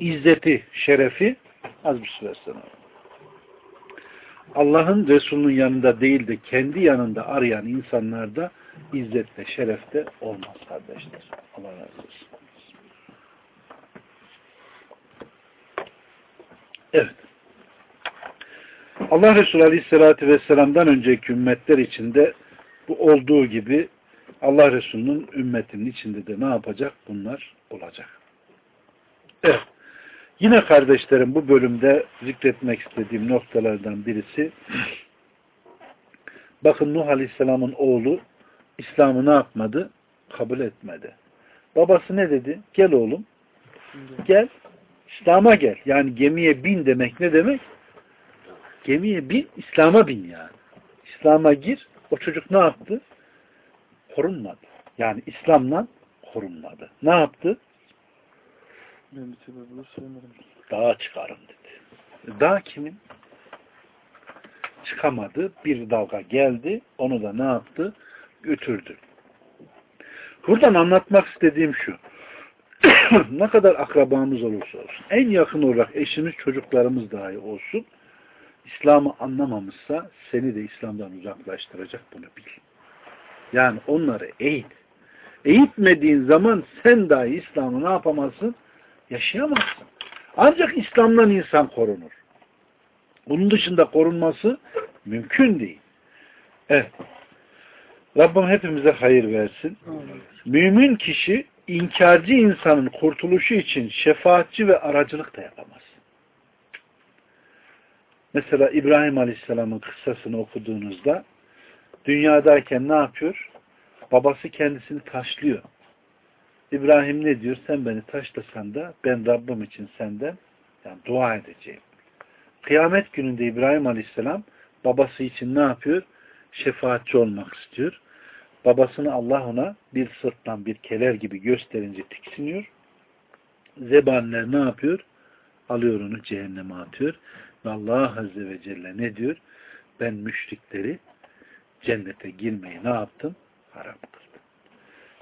İzzeti, şerefi az bir süre sonra Allah'ın Resulünün yanında değil de kendi yanında arayan insanlarda izzet ve şeref de olmaz kardeşler. Allah razı olsun. Evet. Allah Resulü Aleyhisselatü Vesselam'dan önceki ümmetler içinde bu olduğu gibi Allah Resulü'nün ümmetinin içinde de ne yapacak? Bunlar olacak. Evet. Yine kardeşlerim bu bölümde zikretmek istediğim noktalardan birisi bakın Nuh Aleyhisselam'ın oğlu İslam'ı ne yapmadı? Kabul etmedi. Babası ne dedi? Gel oğlum. Gel. İslam'a gel. Yani gemiye bin demek ne demek? Gemiye bin, İslam'a bin yani. İslam'a gir. O çocuk ne yaptı? Korunmadı. Yani İslam'la korunmadı. Ne yaptı? Dağa çıkarım dedi. Dağ kimin? Çıkamadı. Bir dalga geldi. Onu da ne yaptı? Götürdü. Buradan anlatmak istediğim şu. ne kadar akrabamız olursa olsun, en yakın olarak eşimiz, çocuklarımız dahi olsun, İslam'ı anlamamışsa seni de İslam'dan uzaklaştıracak bunu bil. Yani onları eğit. Eğitmediğin zaman sen dahi İslam'ı ne yapamazsın? Yaşayamazsın. Ancak İslam'dan insan korunur. Bunun dışında korunması mümkün değil. Evet. Rabbim hepimize hayır versin. Mümin kişi inkarcı insanın kurtuluşu için şefaatçi ve aracılık da yapamaz. Mesela İbrahim Aleyhisselam'ın kıssasını okuduğunuzda dünyadayken ne yapıyor? babası kendisini taşlıyor. İbrahim ne diyor? Sen beni taşlasan da ben Rabbim için senden yani dua edeceğim. Kıyamet gününde İbrahim Aleyhisselam babası için ne yapıyor? Şefaatçi olmak istiyor. Babasını Allah ona bir sırttan bir keler gibi gösterince tiksiniyor. Zebaniler ne yapıyor? Alıyor onu cehenneme atıyor. Ve Allah Azze ve Celle ne diyor? Ben müşrikleri cennete girmeyi ne yaptım? Haram kıldım.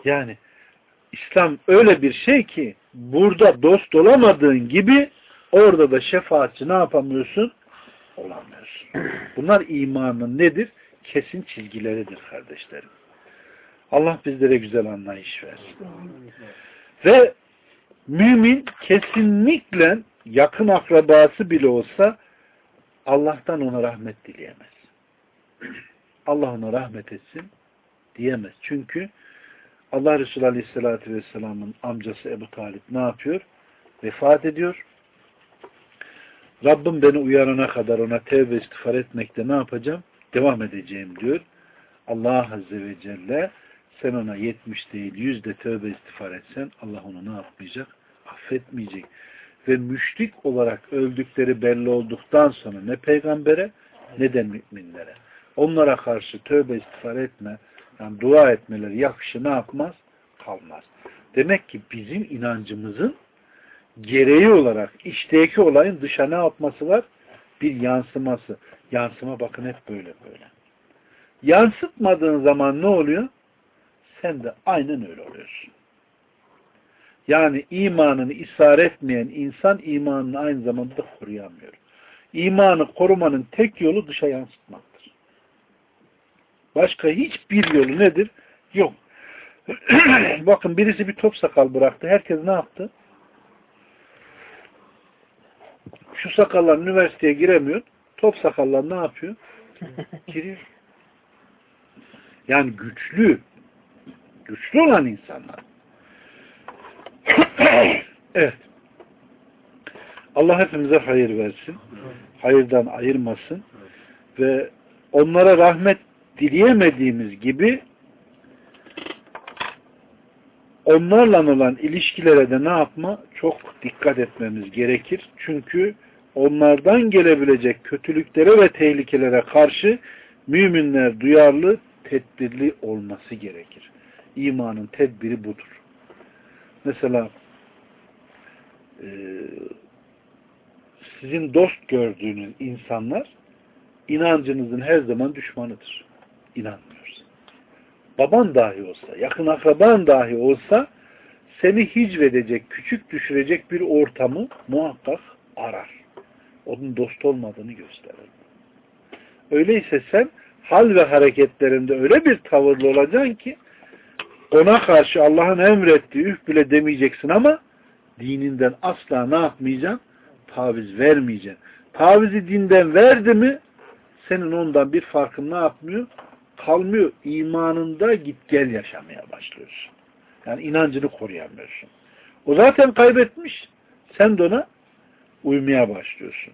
Yani İslam öyle bir şey ki burada dost olamadığın gibi orada da şefaatçi ne yapamıyorsun? Olamıyorsun. Bunlar imanın nedir? Kesin çizgileridir kardeşlerim. Allah bizlere güzel anlayış versin. Ve mümin kesinlikle yakın akrabası bile olsa Allah'tan ona rahmet dileyemez. Allah ona rahmet etsin diyemez. Çünkü Allah Resulü Aleyhisselatü Vesselam'ın amcası Ebu Talip ne yapıyor? Vefat ediyor. Rabbim beni uyarana kadar ona tevbe istiğfar etmekte ne yapacağım? Devam edeceğim diyor. Allah Azze ve Celle sen ona 70 değil yüzde tövbe istiğfar etsen Allah onu ne yapmayacak? Affetmeyecek. Ve müşrik olarak öldükleri belli olduktan sonra ne peygambere ne de müminlere. Onlara karşı tövbe istiğfar etme, yani dua etmeleri yakışı ne yapmaz? Kalmaz. Demek ki bizim inancımızın gereği olarak içteki olayın dışa ne yapması var? Bir yansıması. Yansıma bakın hep böyle böyle. Yansıtmadığın zaman ne oluyor? Sen de aynen öyle oluyorsun. Yani imanını isar etmeyen insan imanını aynı zamanda koruyamıyor. İmanı korumanın tek yolu dışa yansıtmaktır. Başka hiçbir yolu nedir? Yok. Bakın birisi bir top sakal bıraktı. Herkes ne yaptı? Şu sakallar üniversiteye giremiyor. Top sakallar ne yapıyor? Giriyor. Yani güçlü. Güçlü olan insanlar. evet. Allah hepimize hayır versin. Hayırdan ayırmasın. Ve onlara rahmet dileyemediğimiz gibi onlarla olan ilişkilere de ne yapma? Çok dikkat etmemiz gerekir. Çünkü onlardan gelebilecek kötülüklere ve tehlikelere karşı müminler duyarlı, tedbirli olması gerekir. İmanın tedbiri budur. Mesela e, sizin dost gördüğünüz insanlar inancınızın her zaman düşmanıdır. İnanmıyoruz. Baban dahi olsa, yakın akraban dahi olsa seni hicvedecek, küçük düşürecek bir ortamı muhakkak arar. Onun dost olmadığını gösterir. Öyleyse sen hal ve hareketlerinde öyle bir tavırlı olacaksın ki ona karşı Allah'ın emrettiği üf bile demeyeceksin ama dininden asla ne yapmayacaksın? Taviz vermeyeceksin. Tavizi dinden verdi mi senin ondan bir farkın ne yapmıyor? Kalmıyor. İmanında git gel yaşamaya başlıyorsun. Yani inancını koruyamıyorsun. O zaten kaybetmiş. Sen de ona uymaya başlıyorsun.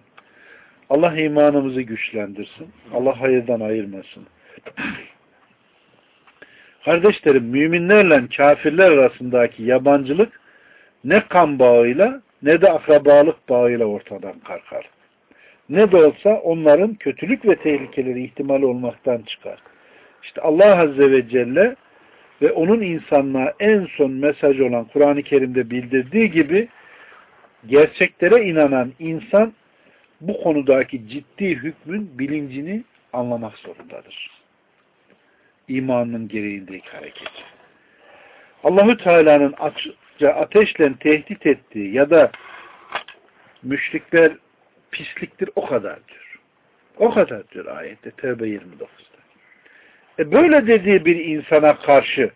Allah imanımızı güçlendirsin. Allah hayırdan ayırmasın. Kardeşlerim, müminlerle kafirler arasındaki yabancılık ne kan bağıyla ne de akrabalık bağıyla ortadan kalkar. Ne de olsa onların kötülük ve tehlikeleri ihtimali olmaktan çıkar. İşte Allah Azze ve Celle ve onun insanlığa en son mesaj olan Kur'an-ı Kerim'de bildirdiği gibi gerçeklere inanan insan bu konudaki ciddi hükmün bilincini anlamak zorundadır. İmanının gereğindeki hareket. Allahü Teala'nın ateşle tehdit ettiği ya da müşrikler pisliktir o kadar diyor. O kadar diyor ayette Tevbe 29'da. E böyle dediği bir insana karşı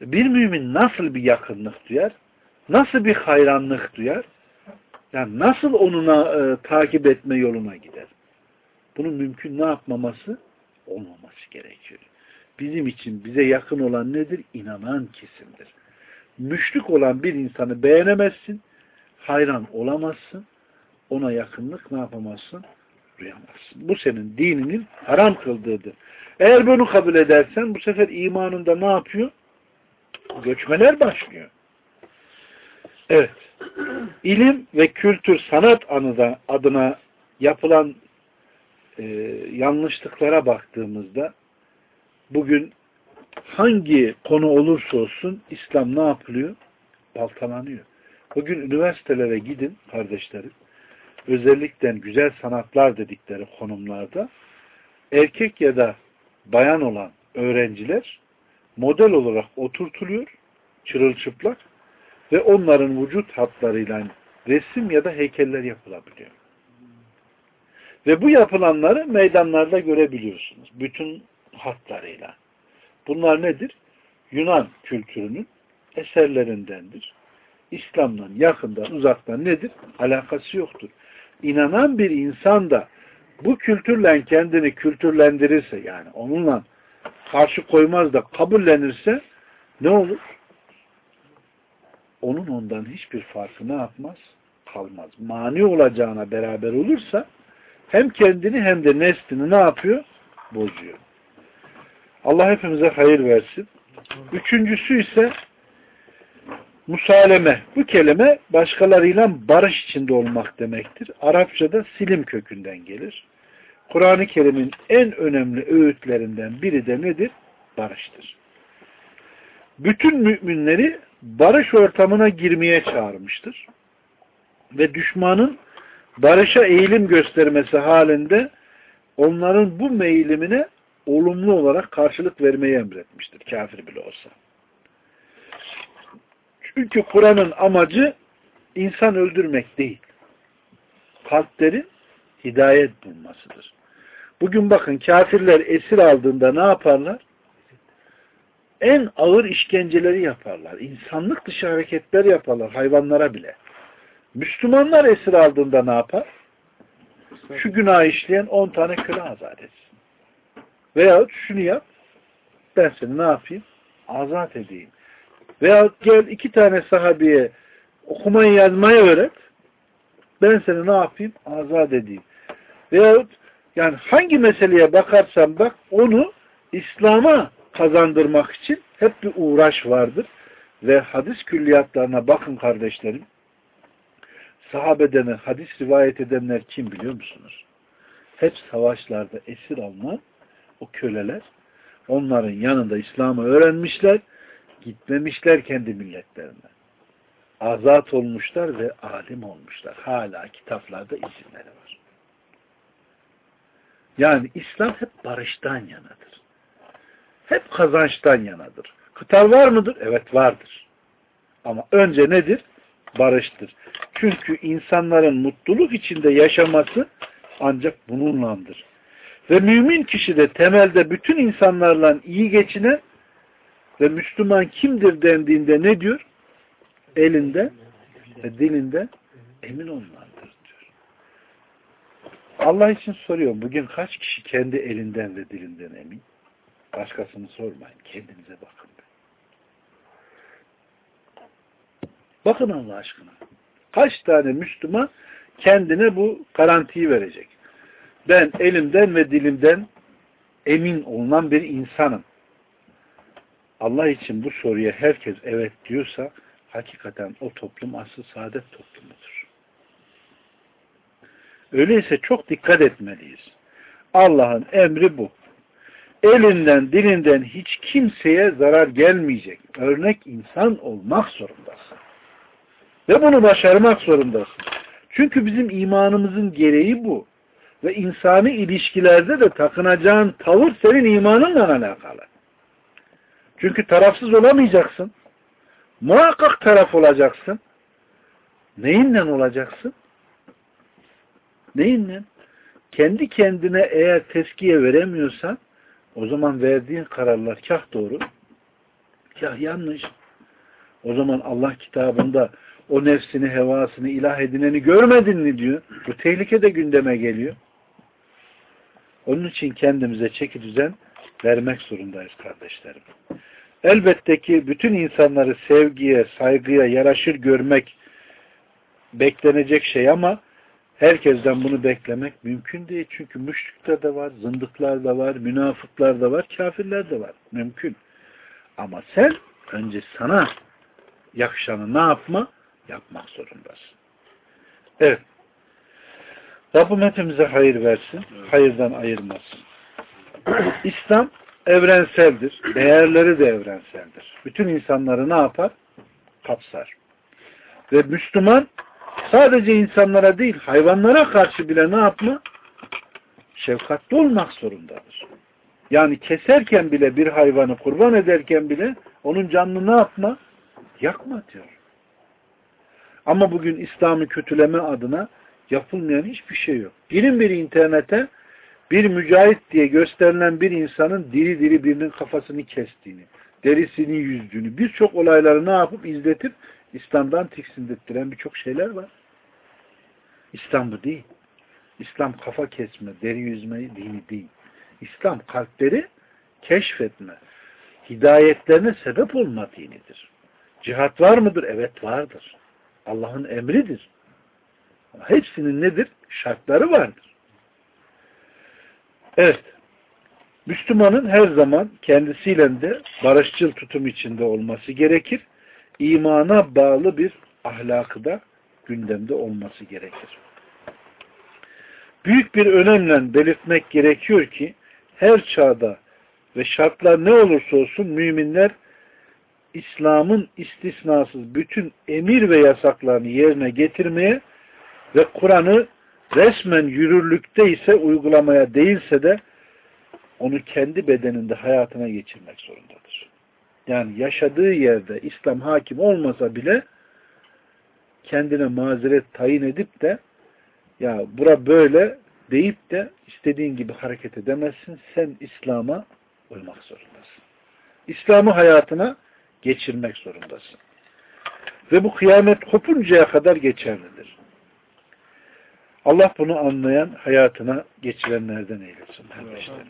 bir mümin nasıl bir yakınlık duyar? Nasıl bir hayranlık duyar? Yani nasıl onuna e, takip etme yoluna gider? Bunun mümkün ne yapmaması? Olmaması gerekiyor. Bizim için bize yakın olan nedir? İnanan kesimdir. Müşrik olan bir insanı beğenemezsin, hayran olamazsın, ona yakınlık ne yapamazsın? duyamazsın. Bu senin dininin haram kıldığıdır. Eğer bunu kabul edersen bu sefer imanında ne yapıyor? Göçmeler başlıyor. Evet. İlim ve kültür sanat anıda adına yapılan e, yanlışlıklara baktığımızda bugün hangi konu olursa olsun İslam ne yapılıyor? Baltalanıyor. Bugün üniversitelere gidin kardeşlerim. Özellikle güzel sanatlar dedikleri konumlarda erkek ya da bayan olan öğrenciler model olarak oturtuluyor çırılçıplak ve onların vücut hatlarıyla resim ya da heykeller yapılabiliyor. Ve bu yapılanları meydanlarda görebiliyorsunuz. Bütün hatlarıyla. Bunlar nedir? Yunan kültürünün eserlerindendir. İslam'dan yakından uzaktan nedir? Alakası yoktur. İnanan bir insan da bu kültürle kendini kültürlendirirse yani onunla karşı koymaz da kabullenirse ne olur? Onun ondan hiçbir farkı ne yapmaz? Kalmaz. Mani olacağına beraber olursa hem kendini hem de neslini ne yapıyor? Bozuyor. Allah hepimize hayır versin. Üçüncüsü ise musaleme. Bu kelime başkalarıyla barış içinde olmak demektir. Arapçada silim kökünden gelir. Kur'an-ı Kerim'in en önemli öğütlerinden biri de nedir? Barıştır. Bütün müminleri barış ortamına girmeye çağırmıştır. Ve düşmanın barışa eğilim göstermesi halinde onların bu meyilimine olumlu olarak karşılık vermeyi emretmiştir. Kafir bile olsa. Çünkü Kur'an'ın amacı insan öldürmek değil. Kalplerin hidayet bulmasıdır. Bugün bakın kafirler esir aldığında ne yaparlar? En ağır işkenceleri yaparlar. İnsanlık dışı hareketler yaparlar hayvanlara bile. Müslümanlar esir aldığında ne yapar? Şu günah işleyen 10 tane köle azat etsin. Veyahut şunu yap, ben seni ne yapayım? Azat edeyim. Veyahut gel iki tane sahabeye okumayı yazmayı öğret, ben seni ne yapayım? Azat edeyim. Veyahut yani hangi meseleye bakarsan bak onu İslam'a kazandırmak için hep bir uğraş vardır. Ve hadis külliyatlarına bakın kardeşlerim. Sahabeden hadis rivayet edenler kim biliyor musunuz? Hep savaşlarda esir alınan o köleler onların yanında İslam'ı öğrenmişler, gitmemişler kendi milletlerine. Azat olmuşlar ve alim olmuşlar. Hala kitaplarda isimleri var. Yani İslam hep barıştan yanadır. Hep kazançtan yanadır. Kıtar var mıdır? Evet vardır. Ama önce nedir? Barıştır. Çünkü insanların mutluluk içinde yaşaması ancak bununlandır. Ve mümin kişi de temelde bütün insanlarla iyi geçinen ve Müslüman kimdir dendiğinde ne diyor? Elinde ve dilinde emin olmalıdır diyor. Allah için soruyorum. Bugün kaç kişi kendi elinden ve dilinden emin? Başkasını sormayın. Kendinize bakın. Bakın Allah aşkına. Kaç tane Müslüman kendine bu garantiyi verecek? Ben elimden ve dilimden emin olunan bir insanım. Allah için bu soruya herkes evet diyorsa hakikaten o toplum asıl saadet toplumudur. Öyleyse çok dikkat etmeliyiz. Allah'ın emri bu. Elinden, dilinden hiç kimseye zarar gelmeyecek. Örnek insan olmak zorundasın. Ve bunu başarmak zorundasın. Çünkü bizim imanımızın gereği bu. Ve insani ilişkilerde de takınacağın tavır senin imanınla alakalı. Çünkü tarafsız olamayacaksın. Muhakkak taraf olacaksın. Neyinle olacaksın? Neyinle? Kendi kendine eğer teskiye veremiyorsan o zaman verdiğin kararlar kah doğru, kah yanlış. O zaman Allah kitabında o nefsini, hevasını ilah edineni görmedin mi diyor. Bu tehlike de gündeme geliyor. Onun için kendimize çeki düzen vermek zorundayız kardeşlerim. Elbette ki bütün insanları sevgiye, saygıya yaraşır görmek beklenecek şey ama Herkesten bunu beklemek mümkün değil. Çünkü müşrikler de var, zındıklar da var, münafıklar da var, kafirler de var. Mümkün. Ama sen önce sana yakışanı ne yapma? Yapmak zorundasın. Evet. Rabbim hepimize hayır versin. Hayırdan ayırmasın. İslam evrenseldir. Değerleri de evrenseldir. Bütün insanları ne yapar? Kapsar. Ve Müslüman sadece insanlara değil hayvanlara karşı bile ne yapma? Şefkatli olmak zorundadır. Yani keserken bile bir hayvanı kurban ederken bile onun canını ne yapma? Yakma diyor. Ama bugün İslam'ı kötüleme adına yapılmayan hiçbir şey yok. Girin bir internete bir mücahit diye gösterilen bir insanın diri diri birinin kafasını kestiğini, derisini yüzdüğünü, birçok olayları ne yapıp izletip İslam'dan tiksindirttiren birçok şeyler var. İslam bu değil. İslam kafa kesme, deri yüzmeyi dini değil. İslam kalpleri keşfetme, hidayetlerine sebep olma dinidir. Cihat var mıdır? Evet vardır. Allah'ın emridir. Hepsinin nedir? Şartları vardır. Evet. Müslümanın her zaman kendisiyle de barışçıl tutum içinde olması gerekir. İmana bağlı bir ahlakı da gündemde olması gerekir. Büyük bir önemle belirtmek gerekiyor ki her çağda ve şartlar ne olursa olsun müminler İslam'ın istisnasız bütün emir ve yasaklarını yerine getirmeye ve Kur'an'ı resmen yürürlükte ise uygulamaya değilse de onu kendi bedeninde hayatına geçirmek zorundadır. Yani yaşadığı yerde İslam hakim olmasa bile kendine mazeret tayin edip de ya bura böyle deyip de istediğin gibi hareket edemezsin. Sen İslam'a uymak zorundasın. İslam'ı hayatına geçirmek zorundasın. Ve bu kıyamet kopuncaya kadar geçerlidir. Allah bunu anlayan hayatına geçirenlerden eylesin. Kardeşlerim.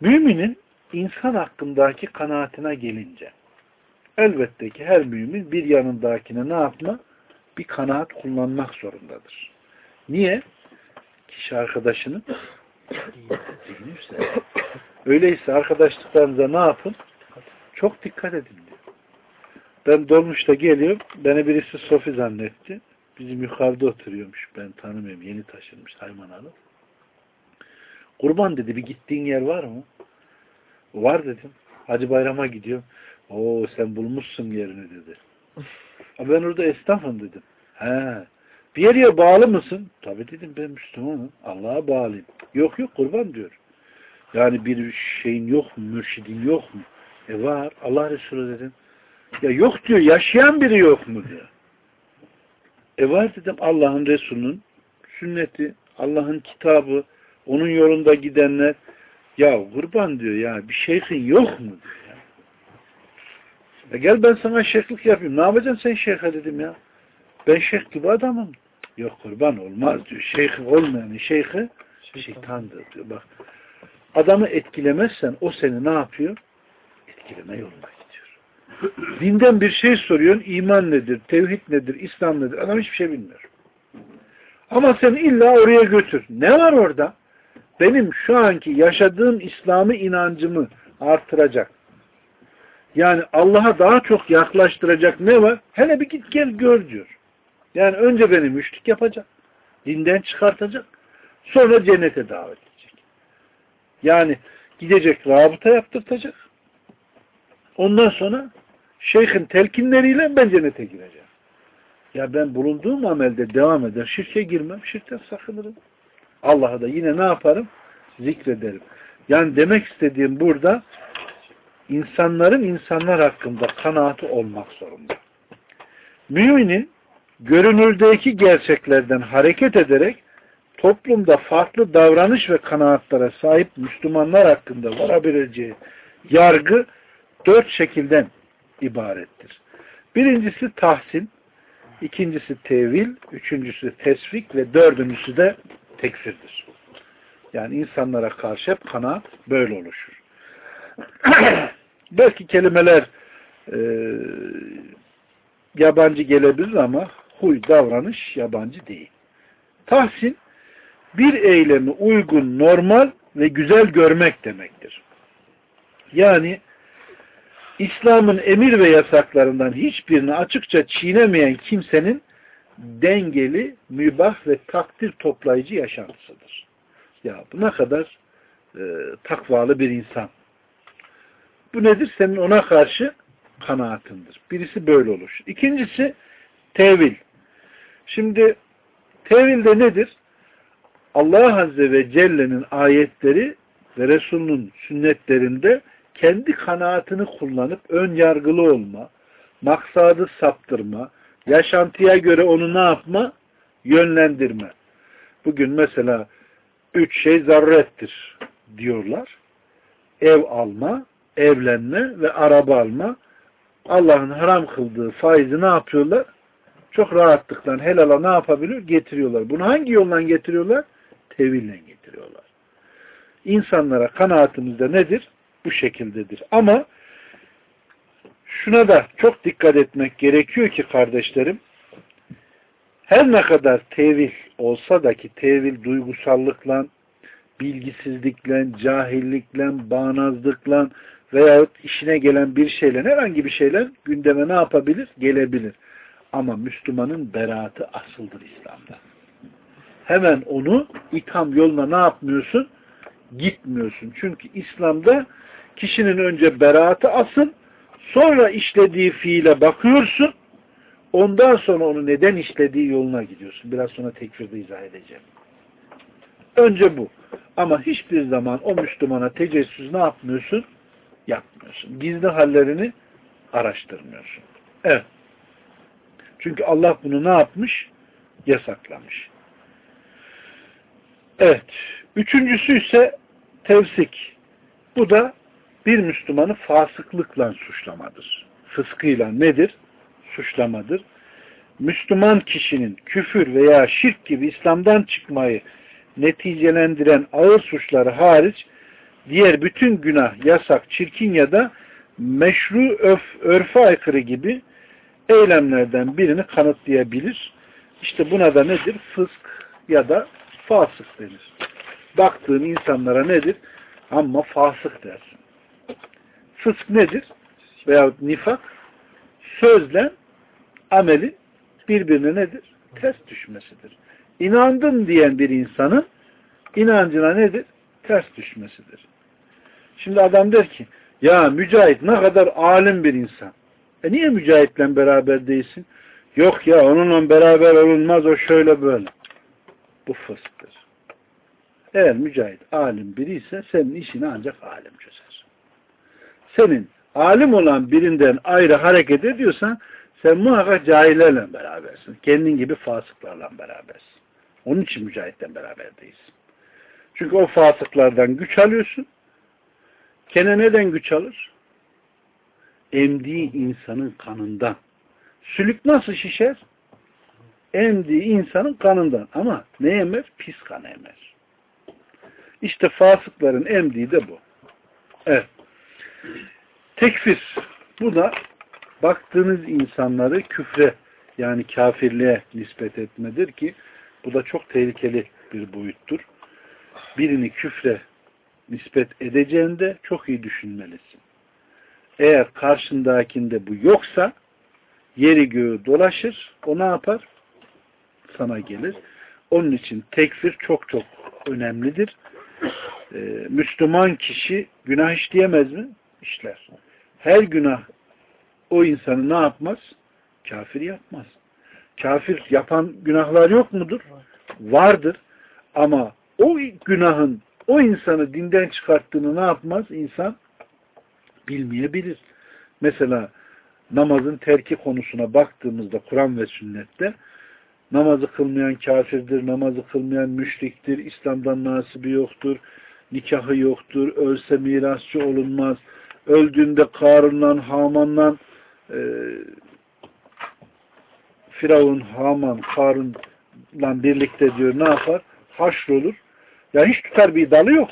Müminin insan hakkındaki kanaatine gelince elbette ki her mümin bir yanındakine ne yapma? Bir kanaat kullanmak zorundadır. Niye? Kişi arkadaşının Öyleyse arkadaşlıklarınıza ne yapın? Çok dikkat edin diyor. Ben dolmuşta geliyorum. Beni birisi Sofi zannetti. Bizim yukarıda oturuyormuş. Ben tanımıyorum. Yeni taşınmış Haymanalı. Kurban dedi. Bir gittiğin yer var mı? Var dedim. Hacı Bayram'a gidiyorum. Oo sen bulmuşsun yerini dedi. ben orada esnafım dedim. He. Bir yere bağlı mısın? Tabii dedim ben Müslümanım. Allah'a bağlıyım. Yok yok kurban diyor. Yani bir şeyin yok mu? Mürşidin yok mu? E var. Allah Resulü dedim. Ya yok diyor. Yaşayan biri yok mu diyor. E var dedim Allah'ın Resulü'nün sünneti, Allah'ın kitabı, onun yolunda gidenler ya kurban diyor ya bir şeyhin yok mu diyor ya. E gel ben sana şeyhlik yapayım. Ne yapacaksın sen şeyhe dedim ya. Ben şeyh gibi adamım. Yok kurban olmaz diyor. Şeyh olmayan şeyhi şeytandır diyor. Bak adamı etkilemezsen o seni ne yapıyor? Etkileme yoluna gidiyor. Dinden bir şey soruyorsun. iman nedir? Tevhid nedir? İslam nedir? Adam hiçbir şey bilmiyor. Ama sen illa oraya götür. Ne var orada? Benim şu anki yaşadığım İslam'ı inancımı artıracak. Yani Allah'a daha çok yaklaştıracak ne var? Hele bir git gel gör diyor. Yani önce beni müşrik yapacak. Dinden çıkartacak. Sonra cennete davet edecek. Yani gidecek rabıta yaptırtacak. Ondan sonra şeyhin telkinleriyle ben cennete gireceğim. Ya ben bulunduğum amelde devam eder. Şirke girmem. Şirkten sakınırım. Allah'a da yine ne yaparım? Zikrederim. Yani demek istediğim burada insanların insanlar hakkında kanaati olmak zorunda. Müminin görünürdeki gerçeklerden hareket ederek toplumda farklı davranış ve kanaatlere sahip Müslümanlar hakkında varabileceği yargı dört şekilden ibarettir. Birincisi tahsin, ikincisi tevil, üçüncüsü tesvik ve dördüncüsü de tekfirdir. Yani insanlara karşı hep kanaat böyle oluşur. Belki kelimeler e, yabancı gelebilir ama huy, davranış yabancı değil. Tahsin bir eylemi uygun, normal ve güzel görmek demektir. Yani İslam'ın emir ve yasaklarından hiçbirini açıkça çiğnemeyen kimsenin dengeli, mübah ve takdir toplayıcı yaşantısıdır. Ya bu ne kadar e, takvalı bir insan. Bu nedir? Senin ona karşı kanaatindir. Birisi böyle olur. İkincisi tevil. Şimdi tevil de nedir? Allah Azze ve Celle'nin ayetleri ve Resulünün sünnetlerinde kendi kanaatini kullanıp ön yargılı olma, maksadı saptırma, yaşantıya göre onu ne yapma? Yönlendirme. Bugün mesela üç şey zarurettir diyorlar. Ev alma, evlenme ve araba alma. Allah'ın haram kıldığı faizi ne yapıyorlar? Çok rahatlıkla helala ne yapabiliyor? Getiriyorlar. Bunu hangi yoldan getiriyorlar? Teville getiriyorlar. İnsanlara kanaatimizde nedir? Bu şekildedir. Ama şuna da çok dikkat etmek gerekiyor ki kardeşlerim her ne kadar tevil olsa da ki tevil duygusallıkla, bilgisizlikle, cahillikle, bağnazlıkla veyahut işine gelen bir şeyle, herhangi bir şeyle gündeme ne yapabilir? Gelebilir. Ama Müslümanın beraatı asıldır İslam'da. Hemen onu itham yoluna ne yapmıyorsun? Gitmiyorsun. Çünkü İslam'da kişinin önce beraatı asıl, sonra işlediği fiile bakıyorsun, ondan sonra onu neden işlediği yoluna gidiyorsun. Biraz sonra tekfirde izah edeceğim. Önce bu. Ama hiçbir zaman o Müslümana tecessüs ne yapmıyorsun? Yapmıyorsun. Gizli hallerini araştırmıyorsun. Evet. Çünkü Allah bunu ne yapmış? Yasaklamış. Evet. Üçüncüsü ise tevsik. Bu da bir Müslümanı fasıklıkla suçlamadır. Fıskıyla nedir? Suçlamadır. Müslüman kişinin küfür veya şirk gibi İslam'dan çıkmayı neticelendiren ağır suçları hariç diğer bütün günah, yasak, çirkin ya da meşru öf, örfe aykırı gibi eylemlerden birini kanıtlayabilir. İşte buna da nedir? Fısk ya da fasık denir. Baktığın insanlara nedir? Ama fasık dersin. Fısk nedir? Veya nifak sözle ameli birbirine nedir? Ters düşmesidir. İnandım diyen bir insanın inancına nedir? Ters düşmesidir. Şimdi adam der ki ya Mücahit ne kadar alim bir insan. E niye Mücahit'le beraber değilsin? Yok ya onunla beraber olunmaz o şöyle böyle. Bu fısktır. Eğer Mücahit alim biri ise senin işini ancak alim çözer. Senin alim olan birinden ayrı hareket ediyorsan sen muhakkak cahillerle berabersin. Kendin gibi fasıklarla berabersin. Onun için mücahitten beraberdeyiz. Çünkü o fasıklardan güç alıyorsun. Kene neden güç alır? Emdiği insanın kanından. Sülük nasıl şişer? Emdiği insanın kanından. Ama ne emer? Pis kan emer. İşte fasıkların emdiği de bu. Evet. Tekfir. Bu da baktığınız insanları küfre yani kafirliğe nispet etmedir ki bu da çok tehlikeli bir boyuttur. Birini küfre nispet edeceğinde çok iyi düşünmelisin. Eğer karşındakinde bu yoksa yeri göğü dolaşır, o ne yapar? Sana gelir. Onun için tekfir çok çok önemlidir. Ee, Müslüman kişi günah işleyemez mi? İşler. Her günah o insanı ne yapmaz? Kafir yapmaz. Kafir yapan günahlar yok mudur? Vardır. Ama o günahın o insanı dinden çıkarttığını ne yapmaz? İnsan bilmeyebilir. Mesela namazın terki konusuna baktığımızda Kur'an ve sünnette namazı kılmayan kafirdir, namazı kılmayan müşriktir, İslam'dan nasibi yoktur, nikahı yoktur, ölse mirasçı olunmaz, öldüğünde Karun'la, Haman'la e, Firavun, Haman, Karun'la birlikte diyor ne yapar? Haşrolur. Ya hiç tutar bir dalı yok.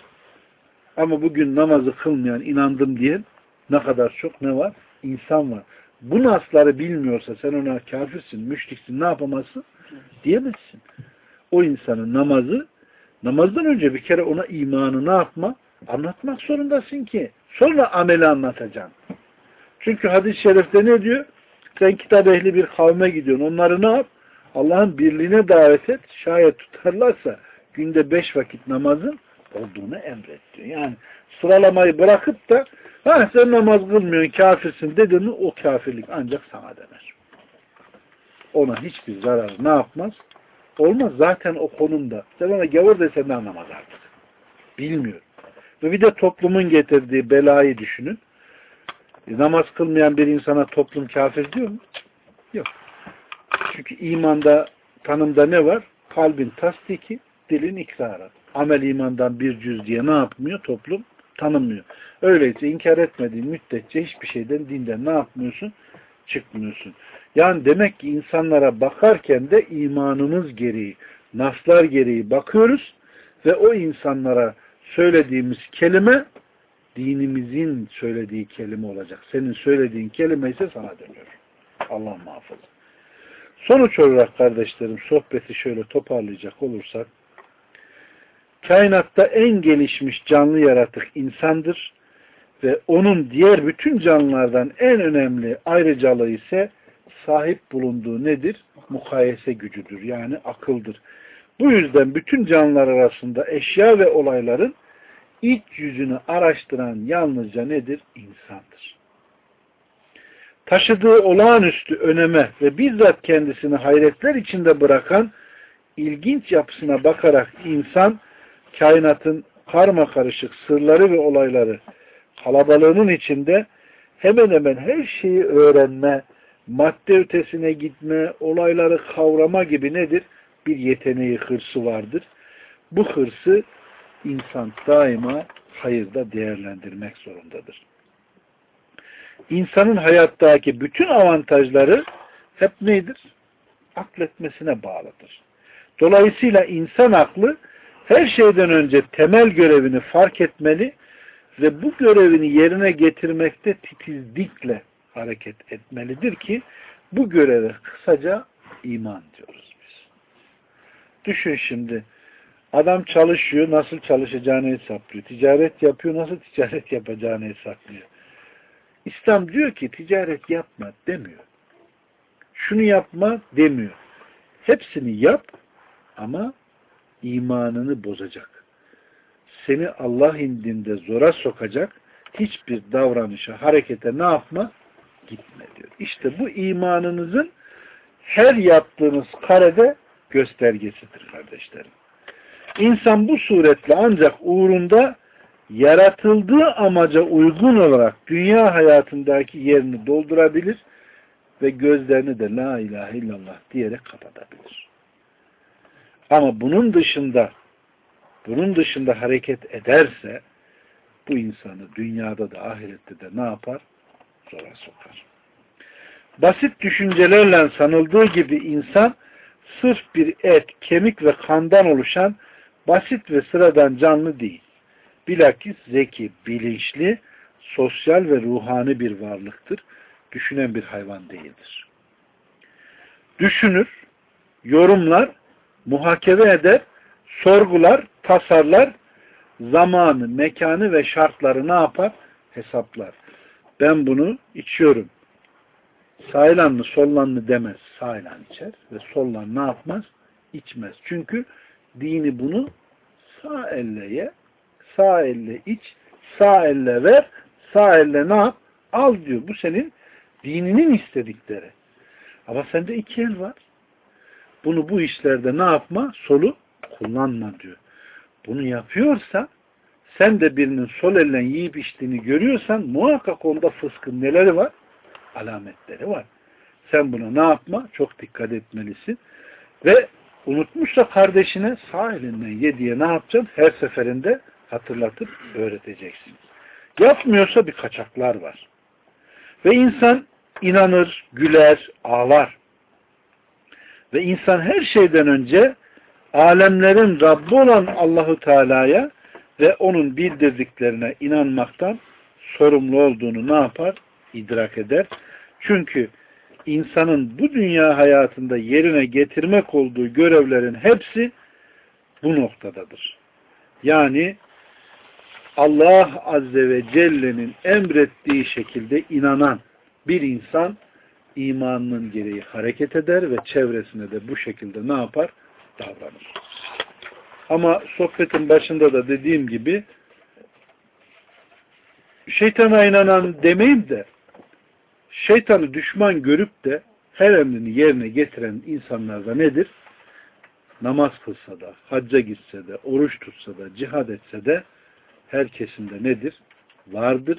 Ama bugün namazı kılmayan, inandım diyen ne kadar çok ne var? İnsan var. Bu nasları bilmiyorsa sen ona kafirsin, müşriksin ne yapamazsın? Diyemezsin. o insanın namazı namazdan önce bir kere ona imanı ne yapma? Anlatmak zorundasın ki. Sonra ameli anlatacaksın. Çünkü hadis-i şerifte ne diyor? Sen kitap ehli bir kavme gidiyorsun. Onları ne yap? Allah'ın birliğine davet et. Şayet tutarlarsa günde beş vakit namazın olduğunu emret diyor. Yani sıralamayı bırakıp da ha sen namaz kılmıyorsun, kafirsin dedin mi o kafirlik ancak sana dener. Ona hiçbir zarar ne yapmaz? Olmaz. Zaten o konumda. Sen ona gavur desen de anlamaz artık. Bilmiyor. Ve bir de toplumun getirdiği belayı düşünün. E, namaz kılmayan bir insana toplum kafir diyor mu? Yok. Çünkü imanda, tanımda ne var? Kalbin tasdiki, dilin ikrarı. Amel imandan bir cüz diye ne yapmıyor? Toplum tanımıyor. Öyleyse inkar etmediğin müddetçe hiçbir şeyden, dinden ne yapmıyorsun? Çıkmıyorsun. Yani demek ki insanlara bakarken de imanımız gereği, naslar gereği bakıyoruz ve o insanlara söylediğimiz kelime dinimizin söylediği kelime olacak. Senin söylediğin kelime ise sana dönüyor. Allah muhafaza. Sonuç olarak kardeşlerim sohbeti şöyle toparlayacak olursak kainatta en gelişmiş canlı yaratık insandır ve onun diğer bütün canlılardan en önemli ayrıcalığı ise sahip bulunduğu nedir? Mukayese gücüdür. Yani akıldır. Bu yüzden bütün canlılar arasında eşya ve olayların iç yüzünü araştıran yalnızca nedir? İnsandır. Taşıdığı olağanüstü öneme ve bizzat kendisini hayretler içinde bırakan ilginç yapısına bakarak insan kainatın karma karışık sırları ve olayları kalabalığının içinde hemen hemen her şeyi öğrenme, madde ötesine gitme, olayları kavrama gibi nedir? Bir yeteneği, hırsı vardır. Bu hırsı insan daima hayırda değerlendirmek zorundadır. İnsanın hayattaki bütün avantajları hep nedir? Akletmesine bağlıdır. Dolayısıyla insan aklı her şeyden önce temel görevini fark etmeli ve bu görevini yerine getirmekte titizlikle hareket etmelidir ki bu göreve kısaca iman diyoruz. Düşün şimdi adam çalışıyor nasıl çalışacağını hesaplıyor. Ticaret yapıyor nasıl ticaret yapacağını hesaplıyor. İslam diyor ki ticaret yapma demiyor. Şunu yapma demiyor. Hepsini yap ama imanını bozacak. Seni Allah indinde zora sokacak hiçbir davranışa, harekete ne yapma? Gitme diyor. İşte bu imanınızın her yaptığınız karede göstergesidir kardeşlerim. İnsan bu suretle ancak uğrunda yaratıldığı amaca uygun olarak dünya hayatındaki yerini doldurabilir ve gözlerini de la ilahe illallah diyerek kapatabilir. Ama bunun dışında bunun dışında hareket ederse bu insanı dünyada da ahirette de ne yapar? Zora sokar. Basit düşüncelerle sanıldığı gibi insan sırf bir et, kemik ve kandan oluşan basit ve sıradan canlı değil. Bilakis zeki, bilinçli, sosyal ve ruhani bir varlıktır. Düşünen bir hayvan değildir. Düşünür, yorumlar, muhakeme eder, sorgular, tasarlar, zamanı, mekanı ve şartları ne yapar? Hesaplar. Ben bunu içiyorum. Sağlan mı, sollan mı demez. Sağlan içer ve sollan ne yapmaz? İçmez. Çünkü dini bunu sağ elle ye, sağ elle iç, sağ elle ver, sağ elle ne yap? Al diyor. Bu senin dininin istedikleri. Ama sende iki el var. Bunu bu işlerde ne yapma? Solu kullanma diyor. Bunu yapıyorsa sen de birinin sol elle yiyip içtiğini görüyorsan muhakkak onda fıskın neleri var? Alametleri var. Sen buna ne yapma? Çok dikkat etmelisin. Ve unutmuşsa kardeşine sağ elinden yediye ne yapacaksın? Her seferinde hatırlatıp öğreteceksin. Yapmıyorsa bir kaçaklar var. Ve insan inanır, güler, ağlar. Ve insan her şeyden önce alemlerin Rabbi olan Allahu Teala'ya ve onun bildirdiklerine inanmaktan sorumlu olduğunu ne yapar? İdrak eder. Çünkü insanın bu dünya hayatında yerine getirmek olduğu görevlerin hepsi bu noktadadır. Yani Allah Azze ve Celle'nin emrettiği şekilde inanan bir insan imanının gereği hareket eder ve çevresine de bu şekilde ne yapar? Davranır. Ama sohbetin başında da dediğim gibi şeytana inanan demeyim de şeytanı düşman görüp de her emrini yerine getiren insanlarda nedir? Namaz kılsa da, hacca gitse de, oruç tutsa da, cihad etse de herkesinde nedir? Vardır.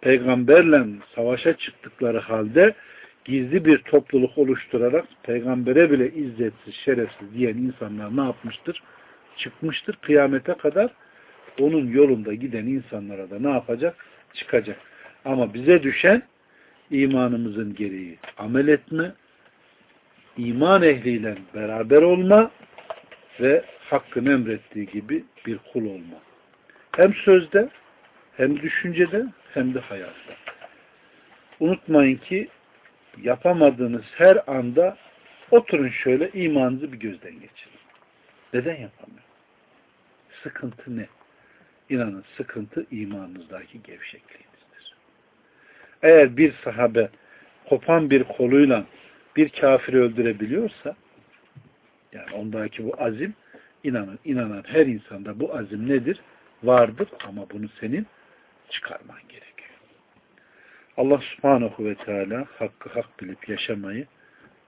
Peygamberle savaşa çıktıkları halde gizli bir topluluk oluşturarak peygambere bile izzetsiz, şerefsiz diyen insanlar ne yapmıştır? Çıkmıştır. Kıyamete kadar onun yolunda giden insanlara da ne yapacak? Çıkacak. Ama bize düşen imanımızın gereği amel etme, iman ehliyle beraber olma ve hakkın emrettiği gibi bir kul olma. Hem sözde, hem düşüncede, hem de hayatta. Unutmayın ki yapamadığınız her anda oturun şöyle imanınızı bir gözden geçirin. Neden yapamıyor? Sıkıntı ne? İnanın sıkıntı imanınızdaki gevşekliğinizdir. Eğer bir sahabe kopan bir koluyla bir kafiri öldürebiliyorsa yani ondaki bu azim inanın, inanan her insanda bu azim nedir? Vardır ama bunu senin çıkarman gerekiyor. Allah subhanahu ve teala hakkı hak bilip yaşamayı,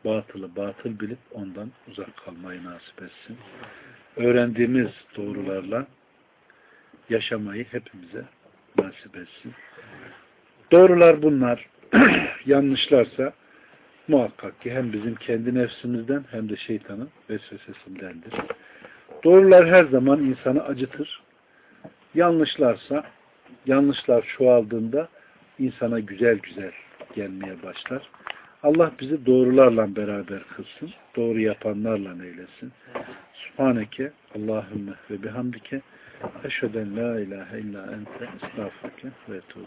batılı batıl bilip ondan uzak kalmayı nasip etsin. Öğrendiğimiz doğrularla yaşamayı hepimize nasip etsin. Doğrular bunlar. Yanlışlarsa muhakkak ki hem bizim kendi nefsimizden hem de şeytanın vesvesesindendir. Doğrular her zaman insanı acıtır. Yanlışlarsa yanlışlar çoğaldığında insana güzel güzel gelmeye başlar. Allah bizi doğrularla beraber kılsın. Doğru yapanlarla eylesin. Subhaneke Allahümme ve bihamdike eşheden la ilahe illa ente estağfurke ve etubu.